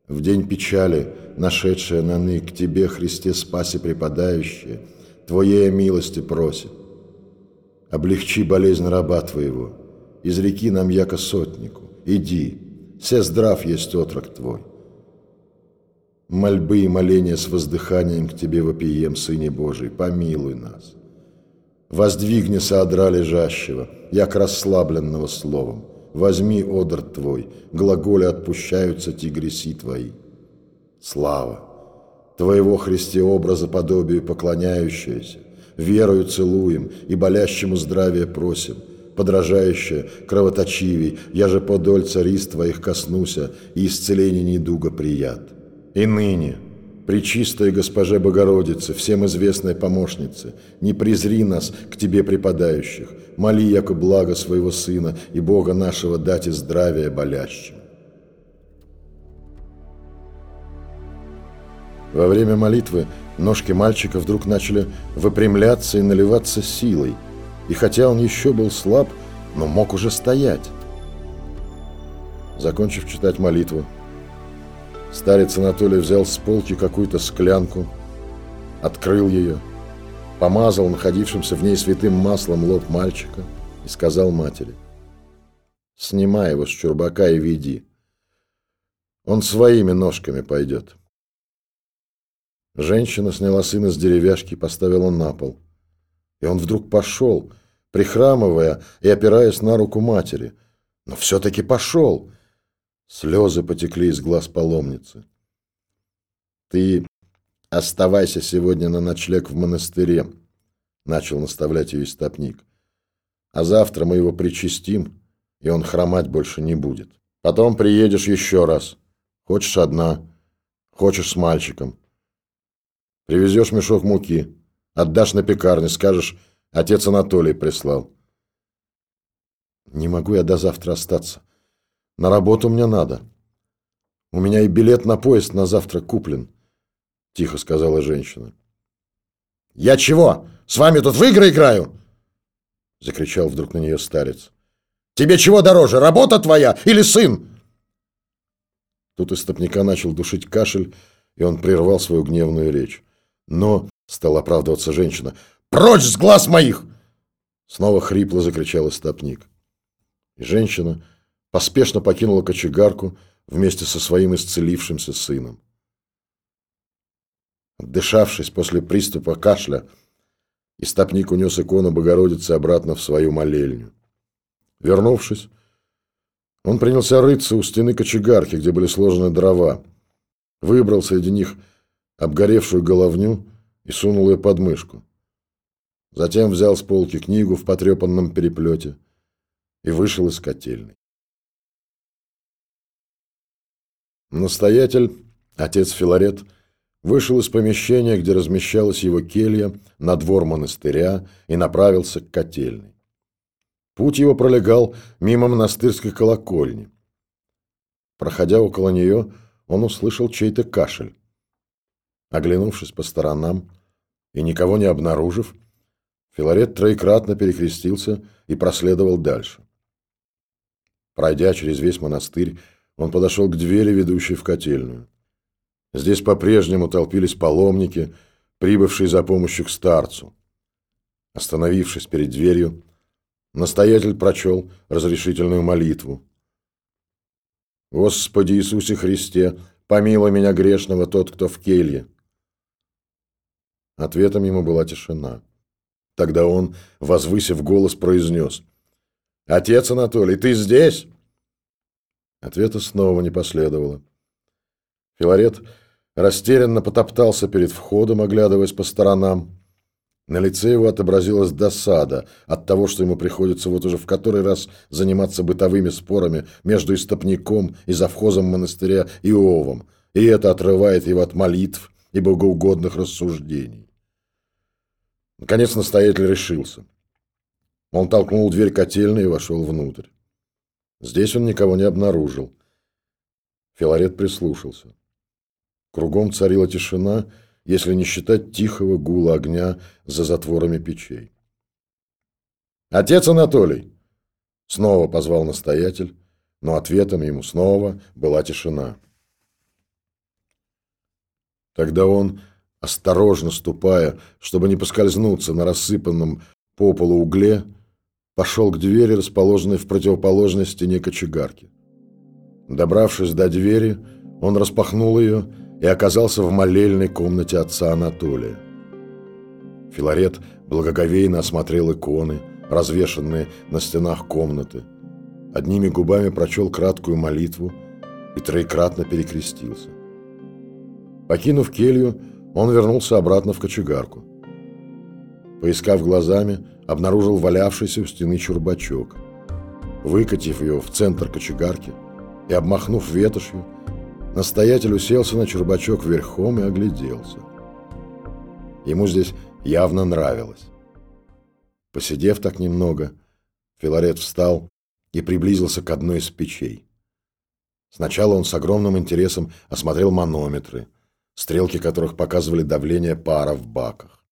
В день печали, нашедшая на ны к Тебе, Христе Спасе преподающая, Твоей милости просит. Облегчи болезнь раба Твоего, изреки нам яко сотнику, иди, все здрав есть отрок Твой. Мольбы и моления с воздыханием к Тебе вопием, Сыне Божий, помилуй нас. Воздвигнися одра лежащего, як расслабленного словом. Возьми одр Твой, глаголе отпущаются ти греси Твои. Слава! Твоего Христе образа подобию поклоняющаяся, верою целуем и болящему здравия просим, подражающая кровоточивей, я же подоль царист Твоих коснуся, и исцеление недуга прият. И ныне, Пречистая Госпоже Богородице, всем известной помощнице, не презри нас к Тебе преподающих, моли, яко благо своего Сына и Бога нашего дать и здравия болящим. Во время молитвы ножки мальчика вдруг начали выпрямляться и наливаться силой, и хотя он еще был слаб, но мог уже стоять. Закончив читать молитву, Старец Анатолий взял с полки какую-то склянку, открыл ее, помазал находившимся в ней святым маслом лоб мальчика и сказал матери, «Снимай его с чурбака и веди. Он своими ножками пойдет». Женщина сняла сына с деревяшки и поставила на пол. И он вдруг пошел, прихрамывая и опираясь на руку матери. Но все-таки пошел — Слезы потекли из глаз паломницы. «Ты оставайся сегодня на ночлег в монастыре», — начал наставлять ее истопник. «А завтра мы его причастим, и он хромать больше не будет. Потом приедешь еще раз. Хочешь одна, хочешь с мальчиком. Привезешь мешок муки, отдашь на пекарне, скажешь, отец Анатолий прислал». «Не могу я до завтра остаться», на работу мне надо. У меня и билет на поезд на завтра куплен, тихо сказала женщина. Я чего? С вами тут в игры играю? закричал вдруг на нее старец. Тебе чего дороже, работа твоя или сын? Тут истопника начал душить кашель, и он прервал свою гневную речь. Но, стала оправдываться женщина, прочь с глаз моих! Снова хрипло закричал истопник. И женщина, поспешно покинула кочегарку вместе со своим исцелившимся сыном. Отдышавшись после приступа кашля, истопник унес икону Богородицы обратно в свою молельню. Вернувшись, он принялся рыться у стены кочегарки, где были сложены дрова, выбрал среди них обгоревшую головню и сунул ее под мышку. Затем взял с полки книгу в потрепанном переплете и вышел из котельной. Настоятель, отец Филарет, вышел из помещения, где размещалась его келья, на двор монастыря и направился к котельной. Путь его пролегал мимо монастырской колокольни. Проходя около нее, он услышал чей-то кашель. Оглянувшись по сторонам и никого не обнаружив, Филарет троекратно перекрестился и проследовал дальше. Пройдя через весь монастырь, он подошел к двери, ведущей в котельную. Здесь по-прежнему толпились паломники, прибывшие за помощью к старцу. Остановившись перед дверью, настоятель прочел разрешительную молитву. «Господи Иисусе Христе, помилуй меня грешного тот, кто в келье». Ответом ему была тишина. Тогда он, возвысив голос, произнес. «Отец Анатолий, ты здесь?» Ответа снова не последовало. Филарет растерянно потоптался перед входом, оглядываясь по сторонам. На лице его отобразилась досада от того, что ему приходится вот уже в который раз заниматься бытовыми спорами между истопником и завхозом монастыря Иовом, и это отрывает его от молитв и богоугодных рассуждений. Наконец настоятель решился. Он толкнул дверь котельной и вошел внутрь. Здесь он никого не обнаружил. Филарет прислушался. Кругом царила тишина, если не считать тихого гула огня за затворами печей. «Отец Анатолий!» Снова позвал настоятель, но ответом ему снова была тишина. Тогда он, осторожно ступая, чтобы не поскользнуться на рассыпанном по полу угле, пошел к двери, расположенной в противоположной стене кочегарки. Добравшись до двери, он распахнул ее и оказался в молельной комнате отца Анатолия. Филарет благоговейно осмотрел иконы, развешанные на стенах комнаты. Одними губами прочел краткую молитву и троекратно перекрестился. Покинув келью, он вернулся обратно в кочегарку. Поискав глазами, обнаружил валявшийся у стены чурбачок. Выкатив его в центр кочегарки и обмахнув ветошью, настоятель уселся на чурбачок верхом и огляделся. Ему здесь явно нравилось. Посидев так немного, Филарет встал и приблизился к одной из печей. Сначала он с огромным интересом осмотрел манометры, стрелки которых показывали давление пара в баках.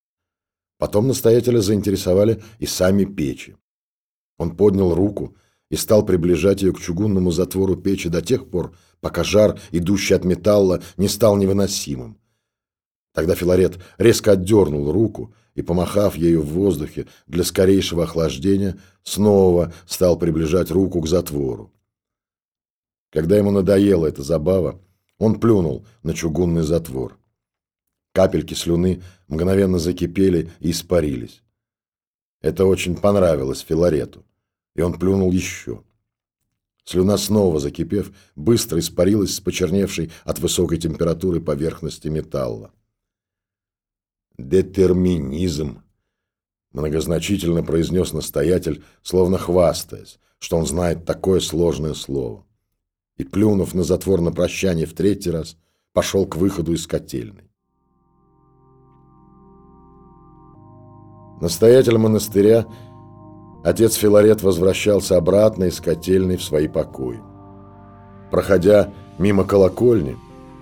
Потом настоятеля заинтересовали и сами печи. Он поднял руку и стал приближать ее к чугунному затвору печи до тех пор, пока жар, идущий от металла, не стал невыносимым. Тогда Филарет резко отдернул руку и, помахав ею в воздухе для скорейшего охлаждения, снова стал приближать руку к затвору. Когда ему надоела эта забава, он плюнул на чугунный затвор. Капельки слюны мгновенно закипели и испарились. Это очень понравилось Филарету, и он плюнул еще. Слюна снова закипев, быстро испарилась с почерневшей от высокой температуры поверхности металла. «Детерминизм», — многозначительно произнес настоятель, словно хвастаясь, что он знает такое сложное слово. И, плюнув на затвор на прощание в третий раз, пошел к выходу из котельной. Настоятель монастыря, отец Филарет возвращался обратно из котельной в свои покои. Проходя мимо колокольни,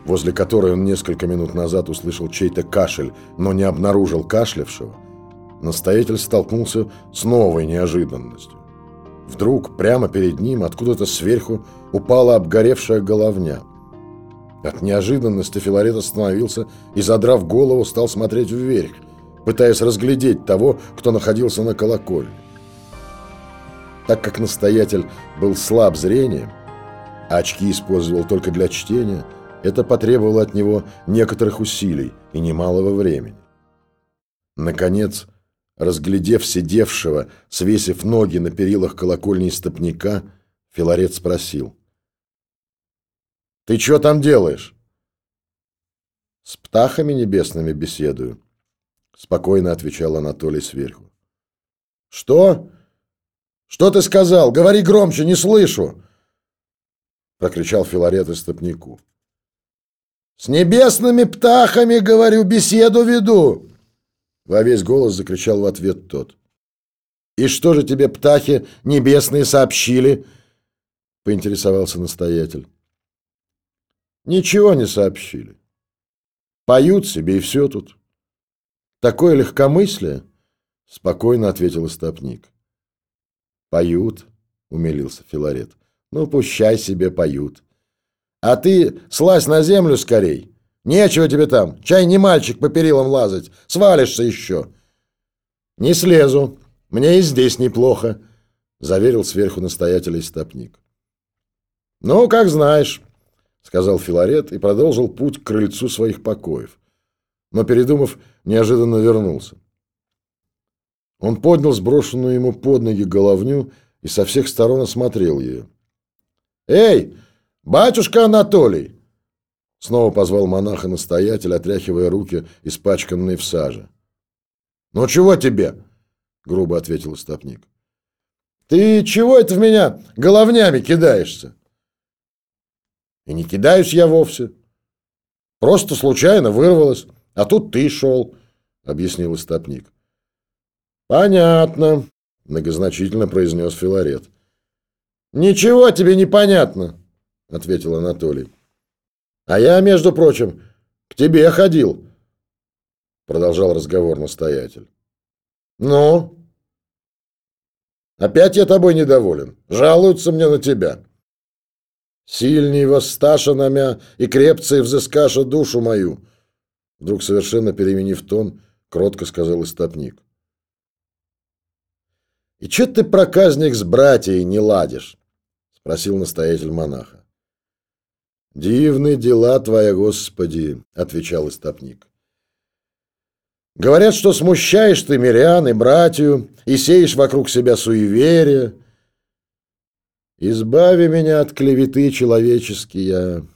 возле которой он несколько минут назад услышал чей-то кашель, но не обнаружил кашлявшего, настоятель столкнулся с новой неожиданностью. Вдруг прямо перед ним, откуда-то сверху, упала обгоревшая головня. От неожиданности Филарет остановился и, задрав голову, стал смотреть вверх, пытаясь разглядеть того, кто находился на колокольне. Так как настоятель был слаб зрением, а очки использовал только для чтения – это потребовало от него некоторых усилий и немалого времени. Наконец, разглядев сидевшего, свесив ноги на перилах колокольни стопника, Филарет спросил. «Ты что там делаешь?» «С птахами небесными беседую», — спокойно отвечал Анатолий сверху. «Что? Что ты сказал? Говори громче, не слышу!» — прокричал Филарет истопнику. «С небесными птахами, говорю, беседу веду!» Во весь голос закричал в ответ тот. «И что же тебе птахи небесные сообщили?» Поинтересовался настоятель. «Ничего не сообщили. Поют себе, и все тут. Такое легкомыслие?» Спокойно ответил истопник. «Поют», — умилился Филарет. «Ну, пущай себе поют. А ты слазь на землю скорей. Нечего тебе там. Чай не мальчик по перилам лазать. Свалишься еще. Не слезу. Мне и здесь неплохо, заверил сверху настоятель стопник. Ну, как знаешь, сказал Филарет и продолжил путь к крыльцу своих покоев. Но, передумав, неожиданно вернулся. Он поднял сброшенную ему под ноги головню и со всех сторон осмотрел ее. «Эй, «Батюшка Анатолий!» Снова позвал монаха-настоятель, отряхивая руки, испачканные в саже. «Ну чего тебе?» — грубо ответил истопник. «Ты чего это в меня головнями кидаешься?» «И не кидаюсь я вовсе. Просто случайно вырвалось, а тут ты шел», — объяснил истопник. «Понятно», — многозначительно произнес Филарет. «Ничего тебе не понятно», — ответил Анатолий. «А я, между прочим, к тебе ходил», — продолжал разговор настоятель. «Ну?» «Опять я тобой недоволен. Жалуются мне на тебя. Сильней воссташа намя и крепцей взыскаша душу мою», Вдруг совершенно переменив тон, кротко сказал истопник. «И че ты, проказник, с братьей не ладишь?» — спросил настоятель монаха. «Дивны дела твоя, Господи!» — отвечал истопник. «Говорят, что смущаешь ты мирян и братью, и сеешь вокруг себя суеверие. Избави меня от клеветы человеческие.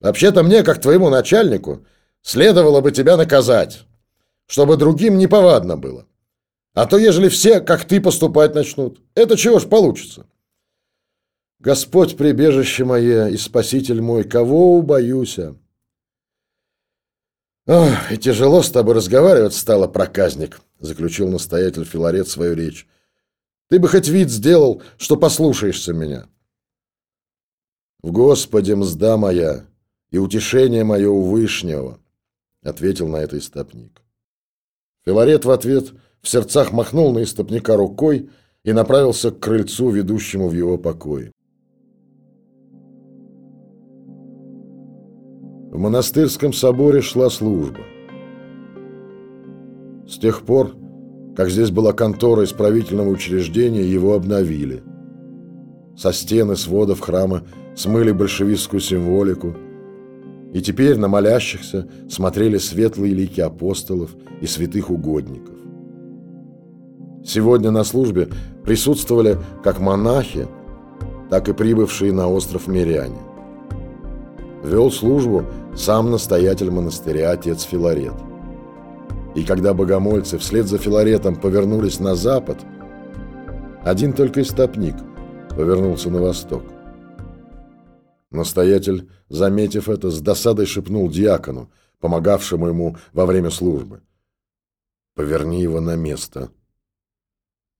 Вообще-то мне, как твоему начальнику, следовало бы тебя наказать, чтобы другим неповадно было. А то, ежели все, как ты, поступать начнут, это чего ж получится? Господь, прибежище мое и спаситель мой, кого убоюся? Ох, и тяжело с тобой разговаривать стало, проказник, заключил настоятель Филарет свою речь. Ты бы хоть вид сделал, что послушаешься меня. В Господе мзда моя и утешение мое у Вышнего, ответил на это истопник. Филарет в ответ – в сердцах махнул на истопника рукой и направился к крыльцу, ведущему в его покой. В монастырском соборе шла служба. С тех пор, как здесь была контора исправительного учреждения, его обновили. Со стены сводов храма смыли большевистскую символику, и теперь на молящихся смотрели светлые лики апостолов и святых угодников. Сегодня на службе присутствовали как монахи, так и прибывшие на остров миряне. Вел службу сам настоятель монастыря отец Филарет. И когда богомольцы вслед за Филаретом повернулись на запад, один только истопник повернулся на восток. Настоятель, заметив это, с досадой шепнул диакону, помогавшему ему во время службы. «Поверни его на место»,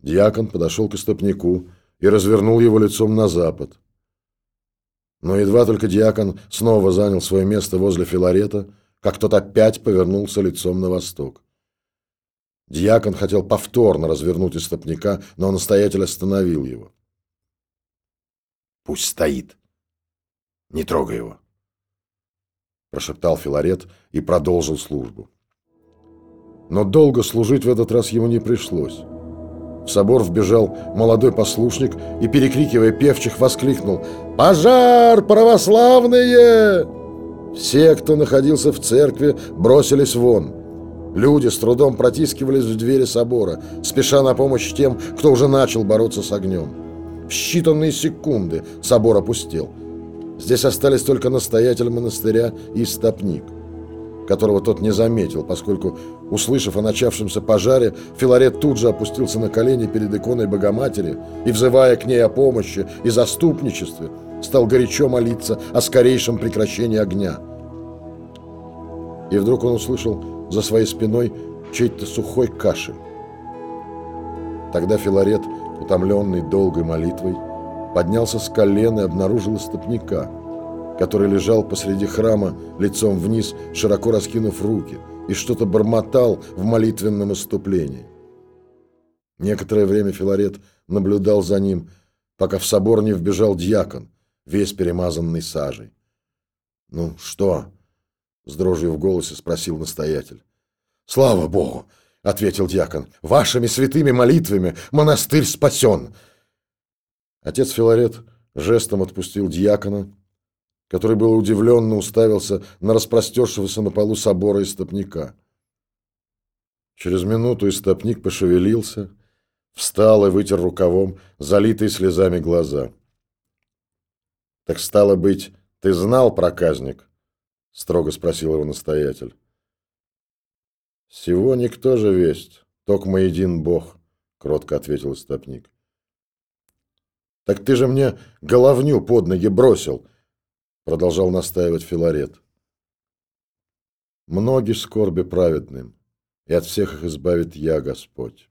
Дьякон подошел к истопнику и развернул его лицом на запад. Но едва только диакон снова занял свое место возле Филарета, как тот опять повернулся лицом на восток. Дьякон хотел повторно развернуть истопника, но настоятель остановил его. «Пусть стоит. Не трогай его», – прошептал Филарет и продолжил службу. Но долго служить в этот раз ему не пришлось. В собор вбежал молодой послушник и, перекрикивая певчих, воскликнул «Пожар, православные!» Все, кто находился в церкви, бросились вон. Люди с трудом протискивались в двери собора, спеша на помощь тем, кто уже начал бороться с огнем. В считанные секунды собор опустел. Здесь остались только настоятель монастыря и стопник которого тот не заметил, поскольку, услышав о начавшемся пожаре, Филарет тут же опустился на колени перед иконой Богоматери и, взывая к ней о помощи и заступничестве, стал горячо молиться о скорейшем прекращении огня. И вдруг он услышал за своей спиной чей-то сухой кашель. Тогда Филарет, утомленный долгой молитвой, поднялся с колена и обнаружил истопника – который лежал посреди храма лицом вниз, широко раскинув руки, и что-то бормотал в молитвенном иступлении. Некоторое время Филарет наблюдал за ним, пока в собор не вбежал дьякон, весь перемазанный сажей. «Ну, что?» — с дрожью в голосе спросил настоятель. «Слава Богу!» — ответил дьякон. «Вашими святыми молитвами монастырь спасен!» Отец Филарет жестом отпустил дьякона, который был удивленно уставился на распростершегося на полу собора истопника. Через минуту истопник пошевелился, встал и вытер рукавом залитые слезами глаза. «Так стало быть, ты знал, проказник?» — строго спросил его настоятель. «Всего никто же весть, токмо един Бог», — кротко ответил истопник. «Так ты же мне головню под ноги бросил», — продолжал настаивать Филарет. Многие скорби праведным, и от всех их избавит я, Господь.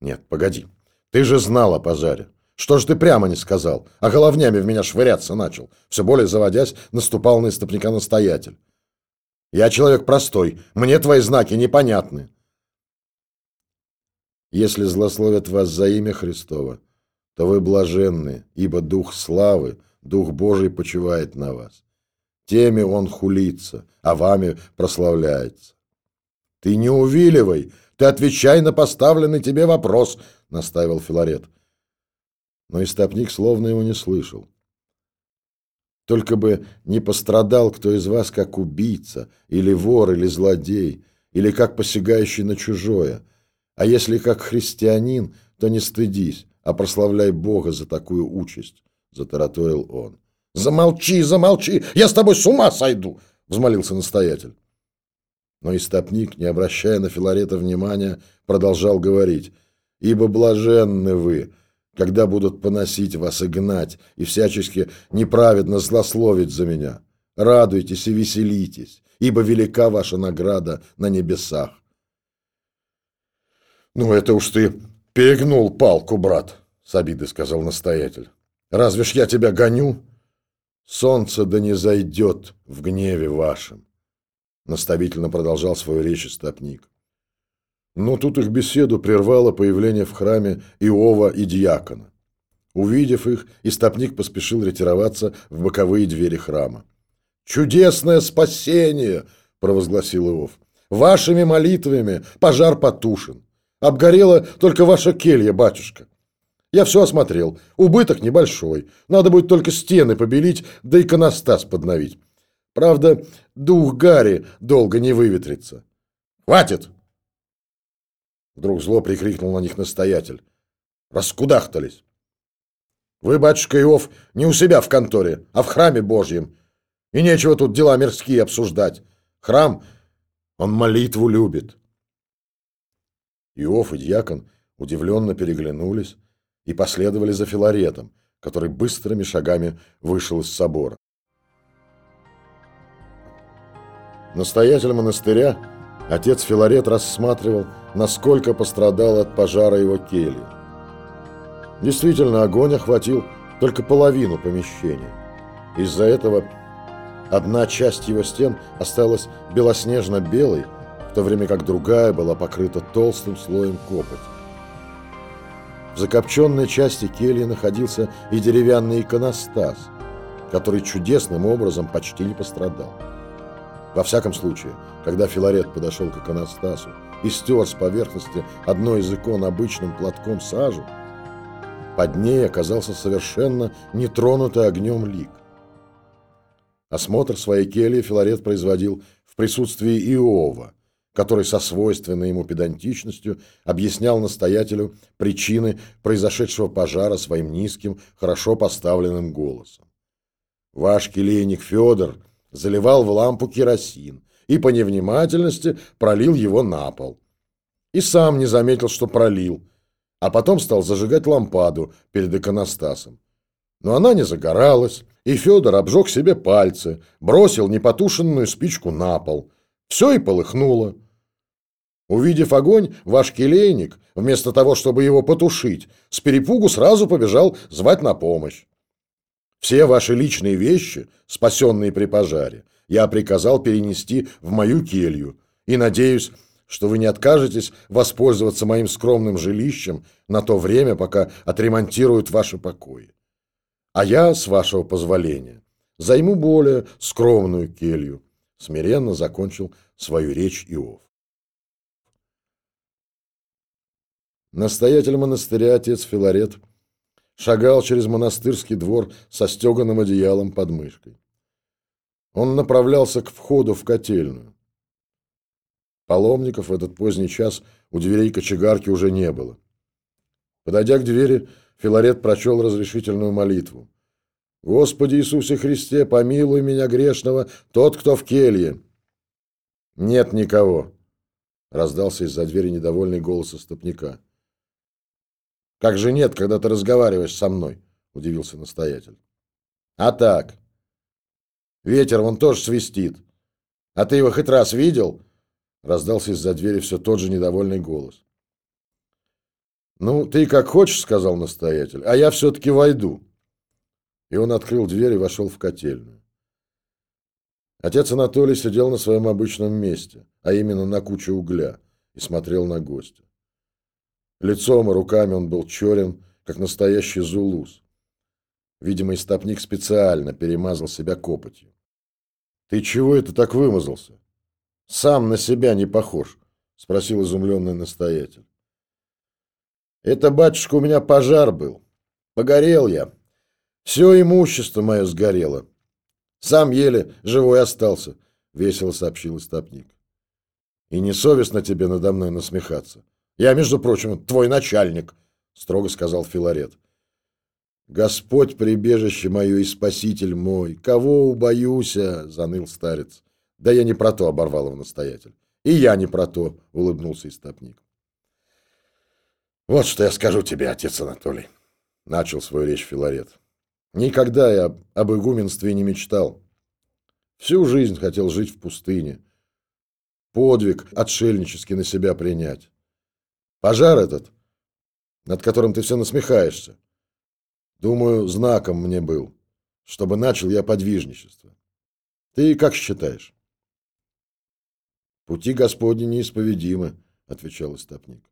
Нет, погоди, ты же знал о пожаре. Что ж ты прямо не сказал, а головнями в меня швыряться начал? Все более заводясь, наступал на истопника настоятель. Я человек простой, мне твои знаки непонятны. Если злословят вас за имя Христово, то вы блаженны, ибо Дух славы – Дух Божий почивает на вас. теми он хулится, а вами прославляется. Ты не увиливай, ты отвечай на поставленный тебе вопрос, наставил Филарет. Но истопник словно его не слышал. Только бы не пострадал кто из вас как убийца, или вор, или злодей, или как посягающий на чужое. А если как христианин, то не стыдись, а прославляй Бога за такую участь, — затараторил он. — Замолчи, замолчи, я с тобой с ума сойду, — взмолился настоятель. Но истопник, не обращая на Филарета внимания, продолжал говорить, «Ибо блаженны вы, когда будут поносить вас и гнать, и всячески неправедно злословить за меня. Радуйтесь и веселитесь, ибо велика ваша награда на небесах». «Ну, это уж ты перегнул палку, брат», — с обидой сказал настоятель. «Разве ж я тебя гоню?» «Солнце да не зайдет в гневе вашем наставительно продолжал свою речь истопник. Но тут их беседу прервало появление в храме Иова и Диакона. Увидев их, истопник поспешил ретироваться в боковые двери храма. «Чудесное спасение!» – провозгласил Иов. «Вашими молитвами пожар потушен. Обгорела только ваша келья, батюшка. Я все осмотрел. Убыток небольшой. Надо будет только стены побелить, да иконостас подновить. Правда, дух Гарри долго не выветрится. «Хватит!» Вдруг зло прикрикнул на них настоятель. Раскудахтались. «Вы, батюшка Иов, не у себя в конторе, а в храме Божьем. И нечего тут дела мирские обсуждать. Храм, он молитву любит». Иов и дьякон удивленно переглянулись и последовали за Филаретом, который быстрыми шагами вышел из собора. Настоятель монастыря, отец Филарет рассматривал, насколько пострадал от пожара его кельи. Действительно, огонь охватил только половину помещения. Из-за этого одна часть его стен осталась белоснежно-белой, в то время как другая была покрыта толстым слоем копоти. Закопченной части кельи находился и деревянный иконостас, который чудесным образом почти не пострадал. Во всяком случае, когда Филарет подошел к иконостасу и стер с поверхности одной из икон обычным платком сажу, под ней оказался совершенно нетронутый огнем лик. Осмотр своей кельи Филарет производил в присутствии Иова, который со свойственной ему педантичностью объяснял настоятелю причины произошедшего пожара своим низким, хорошо поставленным голосом. «Ваш келейник Федор – заливал в лампу керосин и по невнимательности пролил его на пол. И сам не заметил, что пролил, а потом стал зажигать лампаду перед иконостасом. Но она не загоралась, и Федор обжег себе пальцы, бросил непотушенную спичку на пол. Все и полыхнуло. Увидев огонь, ваш келейник, вместо того, чтобы его потушить, с перепугу сразу побежал звать на помощь. Все ваши личные вещи, спасенные при пожаре, я приказал перенести в мою келью и надеюсь, что вы не откажетесь воспользоваться моим скромным жилищем на то время, пока отремонтируют ваши покои. А я, с вашего позволения, займу более скромную келью, смиренно закончил свою речь Иов. Настоятель монастыря отец Филарет – шагал через монастырский двор со стеганым одеялом под мышкой. Он направлялся к входу в котельную. Паломников в этот поздний час у дверей кочегарки уже не было. Подойдя к двери, Филарет прочел разрешительную молитву. «Господи Иисусе Христе, помилуй меня грешного, тот, кто в келье!» «Нет никого!» — раздался из-за двери недовольный голос оступника. Как же нет, когда ты разговариваешь со мной? Удивился настоятель. А так. Ветер вон тоже свистит. А ты его хоть раз видел? Раздался из-за двери все тот же недовольный голос. «Ну, ты как хочешь», — сказал настоятель, — «а я все-таки войду». И он открыл дверь и вошел в котельную. Отец Анатолий сидел на своем обычном месте, а именно на куче угля, и смотрел на гостя. Лицом и руками он был черен, как настоящий зулус. Видимо, истопник специально перемазал себя копотью. Ты чего это так вымазался? Сам на себя не похож, спросил изумленный настоятель. Это, батюшка, у меня пожар был. Погорел я. Все имущество мое сгорело. Сам еле живой остался, весело сообщил истопник. И не совестно тебе надо мной насмехаться. Я, между прочим, твой начальник, строго сказал Филарет. Господь прибежище мое и спаситель мой, кого убоюся, заныл старец. Да я не про то, оборвал его настоятель. И я не про то, улыбнулся истопник. Вот что я скажу тебе, отец Анатолий, начал свою речь Филарет. Никогда я об игуменстве не мечтал. Всю жизнь хотел жить в пустыне. Подвиг отшельнически на себя принять. Пожар этот, над которым ты все насмехаешься, думаю, знаком мне был, чтобы начал я подвижничество. Ты как считаешь? Пути Господни неисповедимы, отвечал истопник.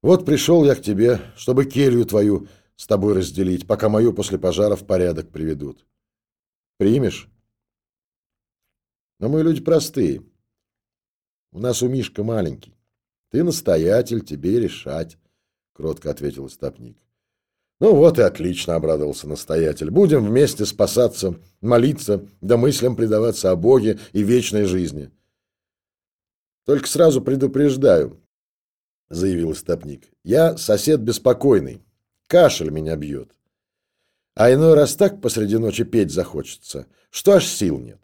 Вот пришел я к тебе, чтобы келью твою с тобой разделить, пока мою после пожара в порядок приведут. Примешь? Но мы люди простые. У нас у Мишка маленький. Ты настоятель, тебе решать, кротко ответил истопник. Ну вот и отлично, обрадовался настоятель. Будем вместе спасаться, молиться, да мыслям предаваться о Боге и вечной жизни. Только сразу предупреждаю, заявил истопник. Я сосед беспокойный. Кашель меня бьет. А иной раз так посреди ночи петь захочется, что аж сил нет.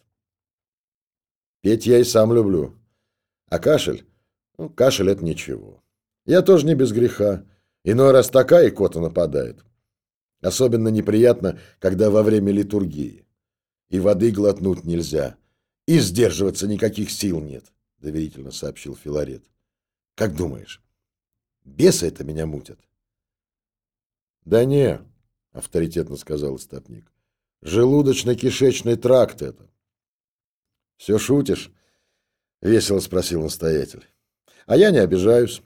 Петь я и сам люблю. А кашель? Ну, кашель — это ничего. Я тоже не без греха. Иной раз такая икота нападает. Особенно неприятно, когда во время литургии. И воды глотнуть нельзя. И сдерживаться никаких сил нет, — доверительно сообщил Филарет. Как думаешь, бесы это меня мутят? Да не, — авторитетно сказал истопник. Желудочно-кишечный тракт это. Все шутишь? — весело спросил настоятель. А я не обижаюсь.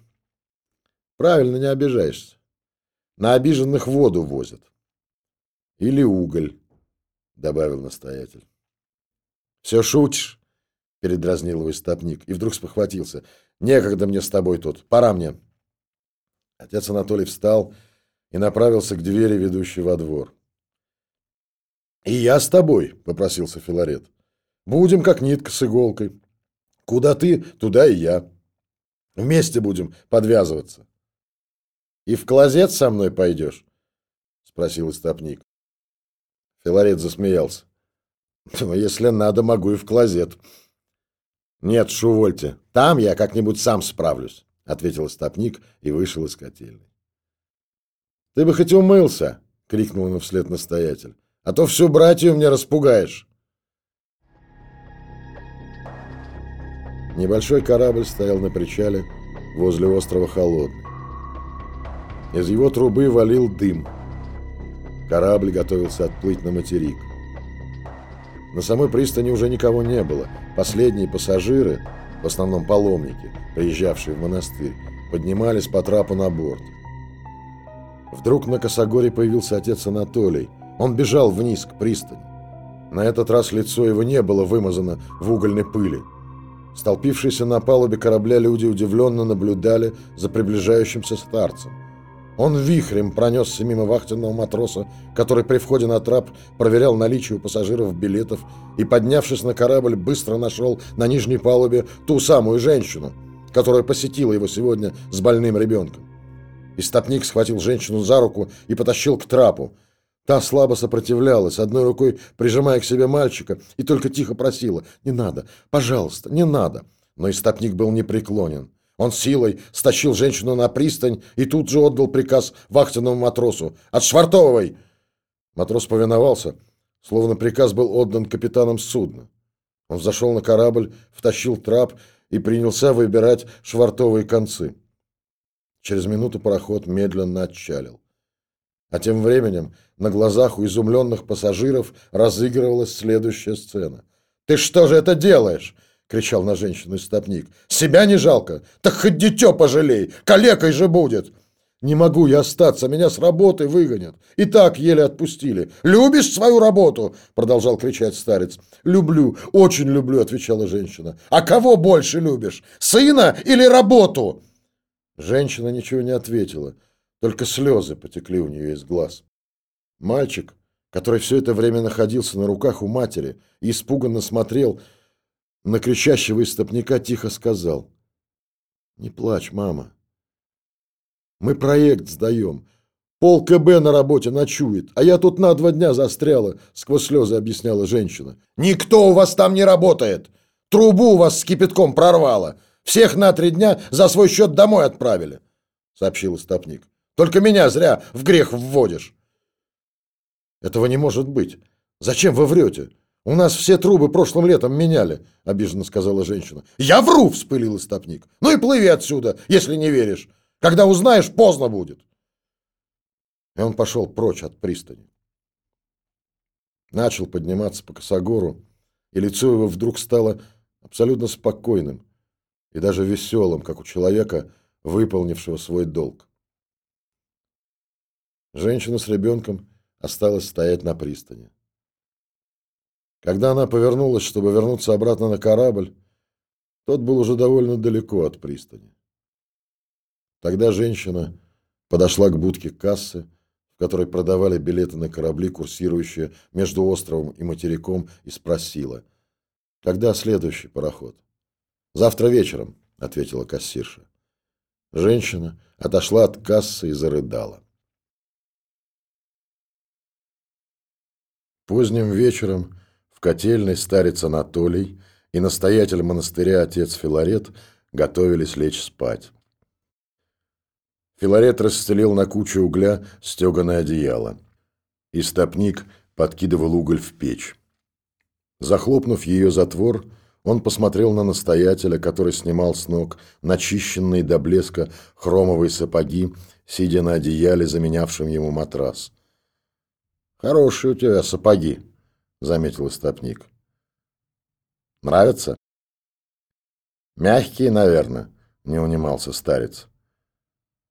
Правильно, не обижаешься. На обиженных воду возят. Или уголь, добавил настоятель. Все шутишь, передразнил его истопник и вдруг спохватился. Некогда мне с тобой тут, пора мне. Отец Анатолий встал и направился к двери, ведущей во двор. «И я с тобой», — попросился Филарет. «Будем как нитка с иголкой. Куда ты, туда и я. Вместе будем подвязываться». «И в клозет со мной пойдешь?» — спросил истопник. Филарет засмеялся. «Ну, если надо, могу и в клозет». «Нет, шувольте, там я как-нибудь сам справлюсь», — ответил истопник и вышел из котельной. «Ты бы хоть умылся!» — крикнул ему вслед настоятель. «А то всю братью мне распугаешь!» Небольшой корабль стоял на причале возле острова Холодный. Из его трубы валил дым. Корабль готовился отплыть на материк. На самой пристани уже никого не было. Последние пассажиры, в основном паломники, приезжавшие в монастырь, поднимались по трапу на борт. Вдруг на Косогоре появился отец Анатолий. Он бежал вниз к пристани. На этот раз лицо его не было вымазано в угольной пыли. Столпившиеся на палубе корабля люди удивленно наблюдали за приближающимся старцем. Он вихрем пронесся мимо вахтенного матроса, который при входе на трап проверял наличие у пассажиров билетов и, поднявшись на корабль, быстро нашел на нижней палубе ту самую женщину, которая посетила его сегодня с больным ребенком. Истопник схватил женщину за руку и потащил к трапу. Та слабо сопротивлялась, одной рукой прижимая к себе мальчика, и только тихо просила «Не надо, пожалуйста, не надо». Но истопник был непреклонен. Он силой стащил женщину на пристань и тут же отдал приказ вахтенному матросу «Отшвартовывай!». Матрос повиновался, словно приказ был отдан капитаном судна. Он зашел на корабль, втащил трап и принялся выбирать швартовые концы. Через минуту пароход медленно отчалил. А тем временем на глазах у изумленных пассажиров разыгрывалась следующая сцена. «Ты что же это делаешь?» — кричал на женщину стопник. «Себя не жалко? Так хоть дитё пожалей! Калекой же будет!» Не могу я остаться, меня с работы выгонят. И так еле отпустили. Любишь свою работу? Продолжал кричать старец. Люблю, очень люблю, отвечала женщина. А кого больше любишь? Сына или работу? Женщина ничего не ответила, только слезы потекли у нее из глаз. Мальчик, который все это время находился на руках у матери и испуганно смотрел на кричащего истопника, тихо сказал. «Не плачь, мама. Мы проект сдаем. Пол КБ на работе ночует, а я тут на два дня застряла», — сквозь слезы объясняла женщина. «Никто у вас там не работает. Трубу у вас с кипятком прорвало. Всех на три дня за свой счет домой отправили», — сообщил истопник. «Только меня зря в грех вводишь». «Этого не может быть. Зачем вы врете? У нас все трубы прошлым летом меняли», — обиженно сказала женщина. «Я вру!» — вспылил истопник. «Ну и плыви отсюда, если не веришь. Когда узнаешь, поздно будет». И он пошел прочь от пристани. Начал подниматься по косогору, и лицо его вдруг стало абсолютно спокойным, и даже веселым, как у человека, выполнившего свой долг. Женщина с ребенком осталась стоять на пристани. Когда она повернулась, чтобы вернуться обратно на корабль, тот был уже довольно далеко от пристани. Тогда женщина подошла к будке кассы, в которой продавали билеты на корабли, курсирующие между островом и материком, и спросила, когда следующий пароход. «Завтра вечером», — ответила кассирша. Женщина отошла от кассы и зарыдала. Поздним вечером в котельной старец Анатолий и настоятель монастыря отец Филарет готовились лечь спать. Филарет расстелил на кучу угля стеганое одеяло. Истопник подкидывал уголь в печь. Захлопнув ее затвор, он посмотрел на настоятеля, который снимал с ног начищенные до блеска хромовые сапоги, сидя на одеяле, заменявшем ему матрас. «Хорошие у тебя сапоги», — заметил истопник. «Нравятся?» «Мягкие, наверное», — не унимался старец.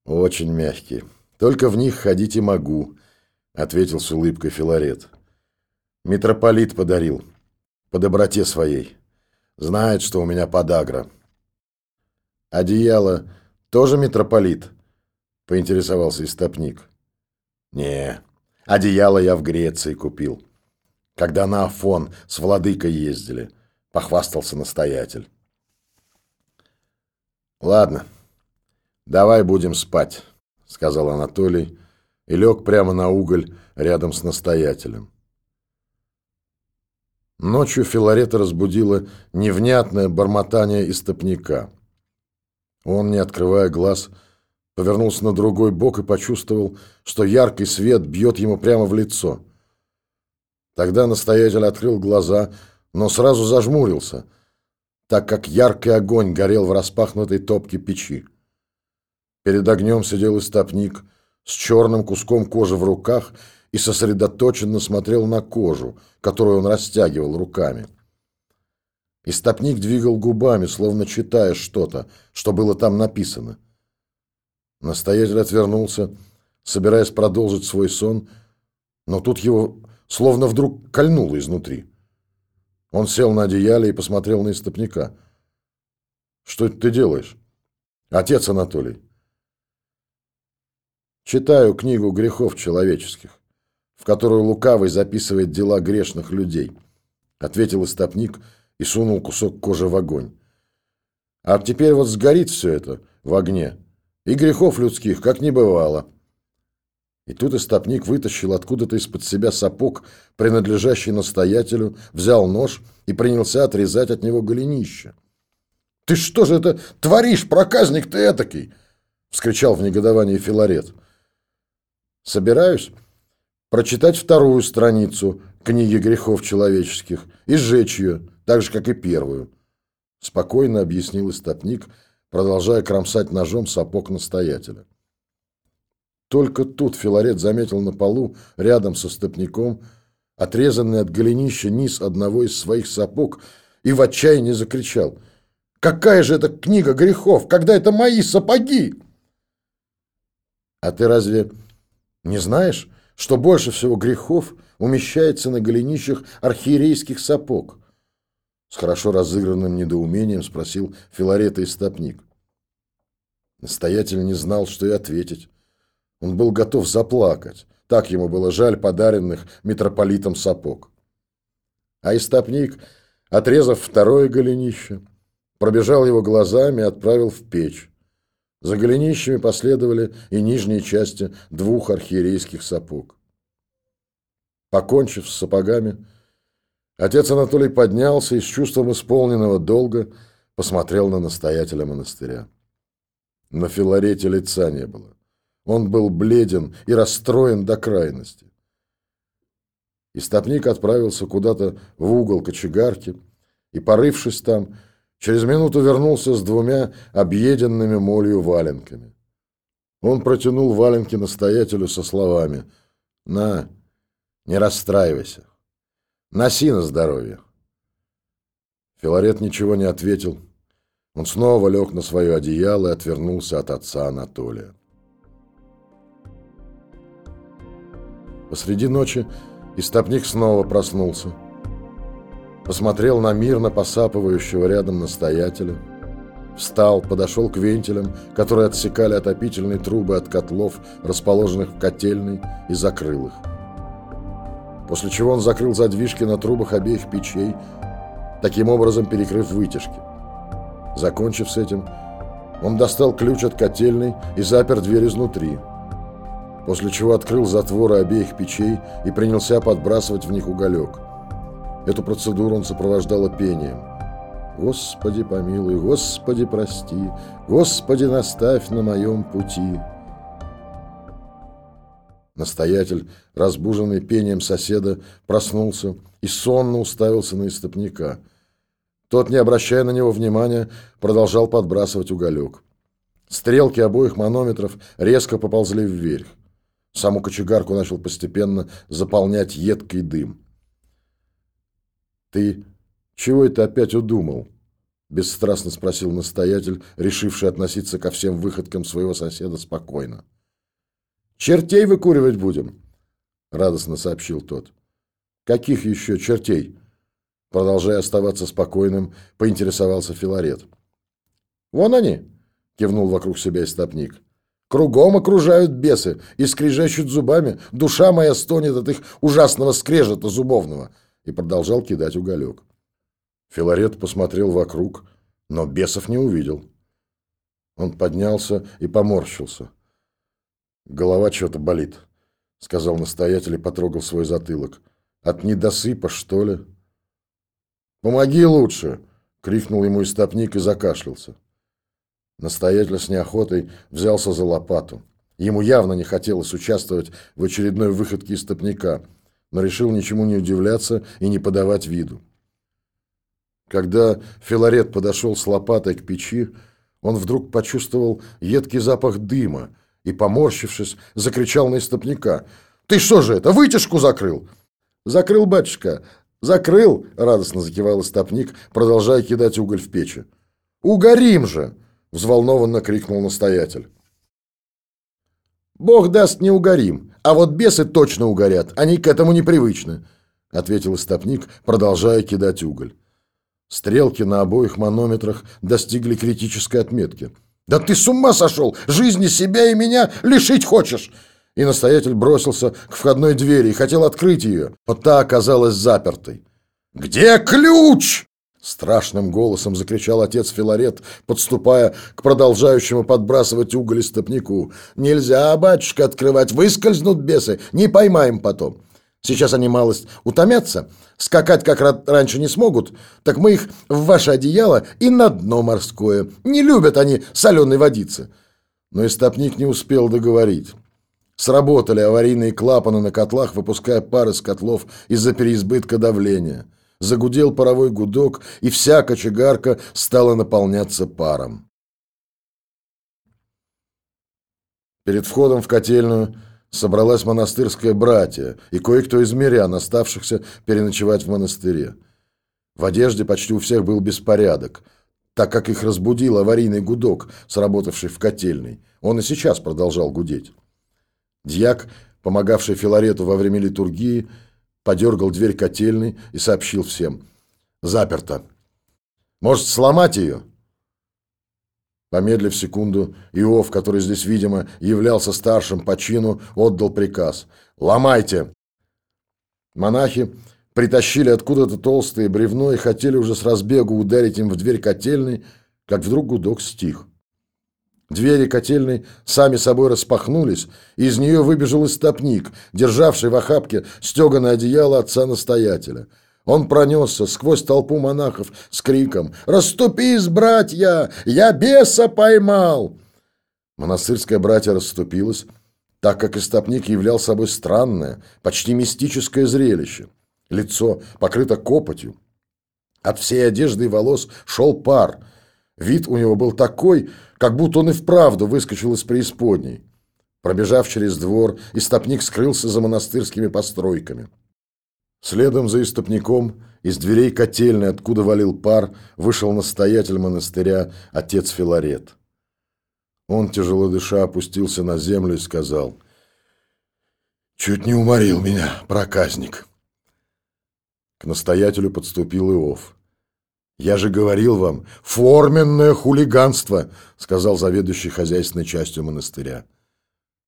«Очень мягкие. Только в них ходить и могу», — ответил с улыбкой Филарет. «Митрополит подарил. По доброте своей». Знает, что у меня подагра. Одеяло тоже митрополит? Поинтересовался истопник. Не, одеяло я в Греции купил. Когда на Афон с владыкой ездили, похвастался настоятель. Ладно, давай будем спать, сказал Анатолий и лег прямо на уголь рядом с настоятелем. Ночью Филарета разбудило невнятное бормотание истопника. Он, не открывая глаз, повернулся на другой бок и почувствовал, что яркий свет бьет ему прямо в лицо. Тогда настоятель открыл глаза, но сразу зажмурился, так как яркий огонь горел в распахнутой топке печи. Перед огнем сидел истопник с черным куском кожи в руках и сосредоточенно смотрел на кожу, которую он растягивал руками. Истопник двигал губами, словно читая что-то, что было там написано. Настоятель отвернулся, собираясь продолжить свой сон, но тут его словно вдруг кольнуло изнутри. Он сел на одеяле и посмотрел на истопника. «Что это ты делаешь?» «Отец Анатолий». «Читаю книгу грехов человеческих в которую лукавый записывает дела грешных людей, ответил истопник и сунул кусок кожи в огонь. А теперь вот сгорит все это в огне, и грехов людских как не бывало. И тут истопник вытащил откуда-то из-под себя сапог, принадлежащий настоятелю, взял нож и принялся отрезать от него голенище. «Ты что же это творишь, проказник ты этакий?» — вскричал в негодовании Филарет. «Собираюсь прочитать вторую страницу книги грехов человеческих и сжечь ее, так же, как и первую. Спокойно объяснил истопник, продолжая кромсать ножом сапог настоятеля. Только тут Филарет заметил на полу, рядом со стопником, отрезанный от голенища низ одного из своих сапог и в отчаянии закричал. «Какая же это книга грехов, когда это мои сапоги?» А ты разве не знаешь, что больше всего грехов умещается на голенищах архиерейских сапог? С хорошо разыгранным недоумением спросил Филарета Истопник. Настоятель не знал, что и ответить. Он был готов заплакать. Так ему было жаль подаренных митрополитом сапог. А истопник, отрезав второе голенище, пробежал его глазами и отправил в печь. За голенищами последовали и нижние части двух архиерейских сапог. Покончив с сапогами, отец Анатолий поднялся и с чувством исполненного долга посмотрел на настоятеля монастыря. На Филарете лица не было. Он был бледен и расстроен до крайности. Истопник отправился куда-то в угол кочегарки и, порывшись там, через минуту вернулся с двумя объеденными молью валенками. Он протянул валенки настоятелю со словами «На, не расстраивайся, носи на здоровье». Филарет ничего не ответил. Он снова лег на свое одеяло и отвернулся от отца Анатолия. Посреди ночи истопник снова проснулся. Посмотрел на мирно посапывающего рядом настоятеля. Встал, подошел к вентилям, которые отсекали отопительные трубы от котлов, расположенных в котельной, и закрыл их. После чего он закрыл задвижки на трубах обеих печей, таким образом перекрыв вытяжки. Закончив с этим, он достал ключ от котельной и запер дверь изнутри – после чего открыл затворы обеих печей и принялся подбрасывать в них уголек. Эту процедуру он сопровождал пением. «Господи помилуй, Господи прости, Господи наставь на моем пути». Настоятель, разбуженный пением соседа, проснулся и сонно уставился на истопника. Тот, не обращая на него внимания, продолжал подбрасывать уголек. Стрелки обоих манометров резко поползли вверх. Саму кочегарку начал постепенно заполнять едкий дым. «Ты чего это опять удумал?» – бесстрастно спросил настоятель, решивший относиться ко всем выходкам своего соседа спокойно. «Чертей выкуривать будем?» – радостно сообщил тот. «Каких еще чертей?» Продолжая оставаться спокойным, поинтересовался Филарет. «Вон они!» – кивнул вокруг себя истопник. Кругом окружают бесы и скрежещут зубами. Душа моя стонет от их ужасного скрежета зубовного. И продолжал кидать уголек. Филарет посмотрел вокруг, но бесов не увидел. Он поднялся и поморщился. «Голова что-то болит», — сказал настоятель и потрогал свой затылок. «От недосыпа, что ли?» «Помоги лучше!» — крикнул ему истопник и закашлялся. Настоятель с неохотой взялся за лопату. Ему явно не хотелось участвовать в очередной выходке истопника, но решил ничему не удивляться и не подавать виду. Когда Филарет подошел с лопатой к печи, он вдруг почувствовал едкий запах дыма и, поморщившись, закричал на истопника. «Ты что же это, вытяжку закрыл?» «Закрыл, батюшка, закрыл!» — радостно закивал истопник, продолжая кидать уголь в печи. «Угорим же!» взволнованно крикнул настоятель. «Бог даст, не угорим, а вот бесы точно угорят, они к этому непривычны», ответил истопник, продолжая кидать уголь. Стрелки на обоих манометрах достигли критической отметки. «Да ты с ума сошел! Жизни себя и меня лишить хочешь!» И настоятель бросился к входной двери и хотел открыть ее, но та оказалась запертой. «Где ключ?» Страшным голосом закричал отец Филарет, подступая к продолжающему подбрасывать уголь стопнику. «Нельзя, батюшка, открывать, выскользнут бесы, не поймаем потом. Сейчас они малость утомятся, скакать как раньше не смогут, так мы их в ваше одеяло и на дно морское. Не любят они соленой водицы». Но истопник не успел договорить. Сработали аварийные клапаны на котлах, выпуская пар из котлов из-за переизбытка давления. Загудел паровой гудок, и вся кочегарка стала наполняться паром. Перед входом в котельную собралась монастырская братья и кое-кто из мирян, оставшихся переночевать в монастыре. В одежде почти у всех был беспорядок, так как их разбудил аварийный гудок, сработавший в котельной. Он и сейчас продолжал гудеть. Дьяк, помогавший Филарету во время литургии, подергал дверь котельной и сообщил всем. «Заперто. Может, сломать ее?» Помедлив секунду, Иов, который здесь, видимо, являлся старшим по чину, отдал приказ. «Ломайте!» Монахи притащили откуда-то толстое бревно и хотели уже с разбегу ударить им в дверь котельной, как вдруг гудок стих. Двери котельной сами собой распахнулись, и из нее выбежал истопник, державший в охапке стеганое одеяло отца-настоятеля – он пронесся сквозь толпу монахов с криком «Расступись, братья! Я беса поймал!» Монастырское братья расступилось, так как истопник являл собой странное, почти мистическое зрелище. Лицо покрыто копотью. От всей одежды и волос шел пар. Вид у него был такой, как будто он и вправду выскочил из преисподней. Пробежав через двор, истопник скрылся за монастырскими постройками. Следом за истопником из дверей котельной, откуда валил пар, вышел настоятель монастыря, отец Филарет. Он, тяжело дыша, опустился на землю и сказал, «Чуть не уморил меня, проказник». К настоятелю подступил Иов. «Я же говорил вам, форменное хулиганство!» сказал заведующий хозяйственной частью монастыря.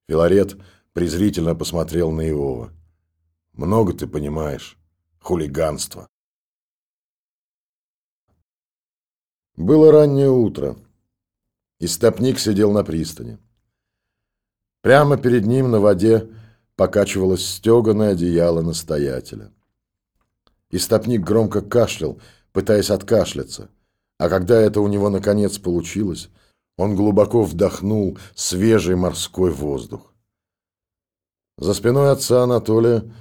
Филарет презрительно посмотрел на Иова. Много ты понимаешь. Хулиганство. Было раннее утро. Истопник сидел на пристани. Прямо перед ним на воде покачивалось стеганое одеяло настоятеля. Истопник громко кашлял, пытаясь откашляться, а когда это у него наконец получилось, он глубоко вдохнул свежий морской воздух. За спиной отца Анатолия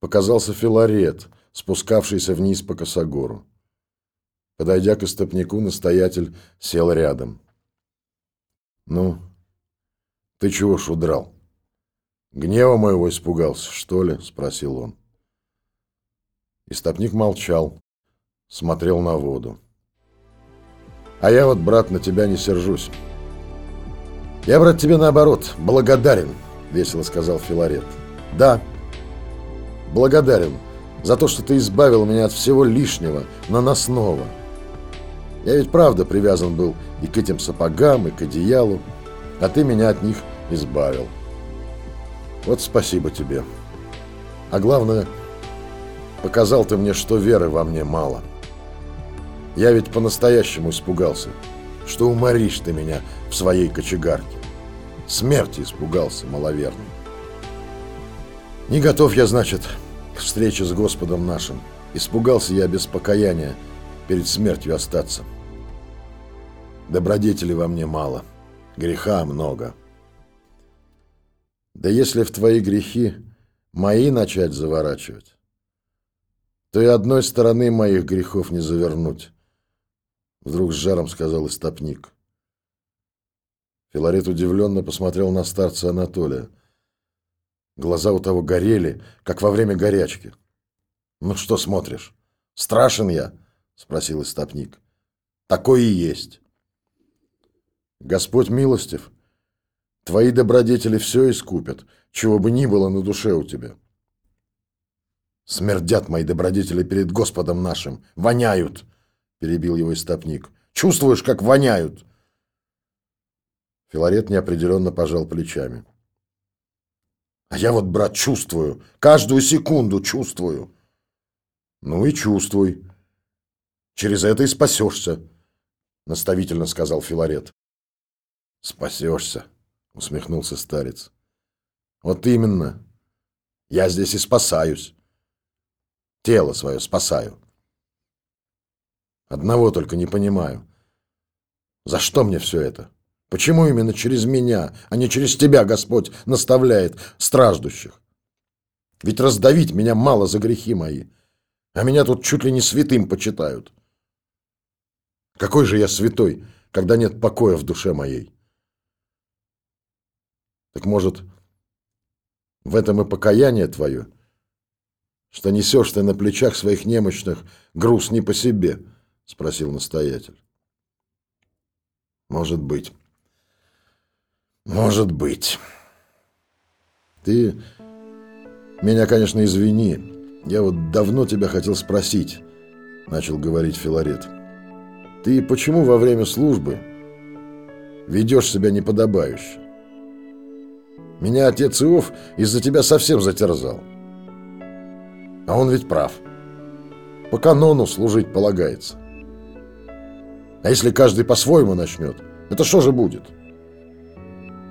показался Филарет, спускавшийся вниз по косогору. Подойдя к истопнику, настоятель сел рядом. «Ну, ты чего ж удрал? Гнева моего испугался, что ли?» — спросил он. Истопник молчал, смотрел на воду. «А я вот, брат, на тебя не сержусь. Я, брат, тебе наоборот, благодарен», — весело сказал Филарет. «Да, благодарен за то, что ты избавил меня от всего лишнего, наносного. Я ведь правда привязан был и к этим сапогам, и к одеялу, а ты меня от них избавил. Вот спасибо тебе. А главное, показал ты мне, что веры во мне мало. Я ведь по-настоящему испугался, что уморишь ты меня в своей кочегарке. Смерти испугался, маловерный. Не готов я, значит, к встрече с Господом нашим. Испугался я без покаяния перед смертью остаться. Добродетели во мне мало, греха много. Да если в твои грехи мои начать заворачивать, то и одной стороны моих грехов не завернуть. Вдруг с жаром сказал истопник. Филарет удивленно посмотрел на старца Анатолия. Глаза у того горели, как во время горячки. «Ну что смотришь? Страшен я?» — спросил истопник. «Такой и есть». «Господь милостив, твои добродетели все искупят, чего бы ни было на душе у тебя». «Смердят мои добродетели перед Господом нашим, воняют!» — перебил его истопник. «Чувствуешь, как воняют?» Филарет неопределенно пожал плечами. А я вот, брат, чувствую. Каждую секунду чувствую. Ну и чувствуй. Через это и спасешься, наставительно сказал Филарет. Спасешься, усмехнулся старец. Вот именно. Я здесь и спасаюсь. Тело свое спасаю. Одного только не понимаю. За что мне все это? Почему именно через меня, а не через тебя Господь наставляет страждущих? Ведь раздавить меня мало за грехи мои, а меня тут чуть ли не святым почитают. Какой же я святой, когда нет покоя в душе моей? Так может, в этом и покаяние твое, что несешь ты на плечах своих немощных груз не по себе? Спросил настоятель. Может быть. Может быть. Ты меня, конечно, извини. Я вот давно тебя хотел спросить, начал говорить Филарет. Ты почему во время службы ведешь себя неподобающе? Меня отец Иов из-за тебя совсем затерзал. А он ведь прав. По канону служить полагается. А если каждый по-своему начнет, это что же будет?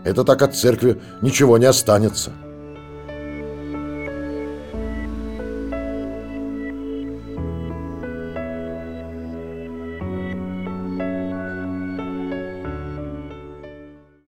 Это так от церкви ничего не останется.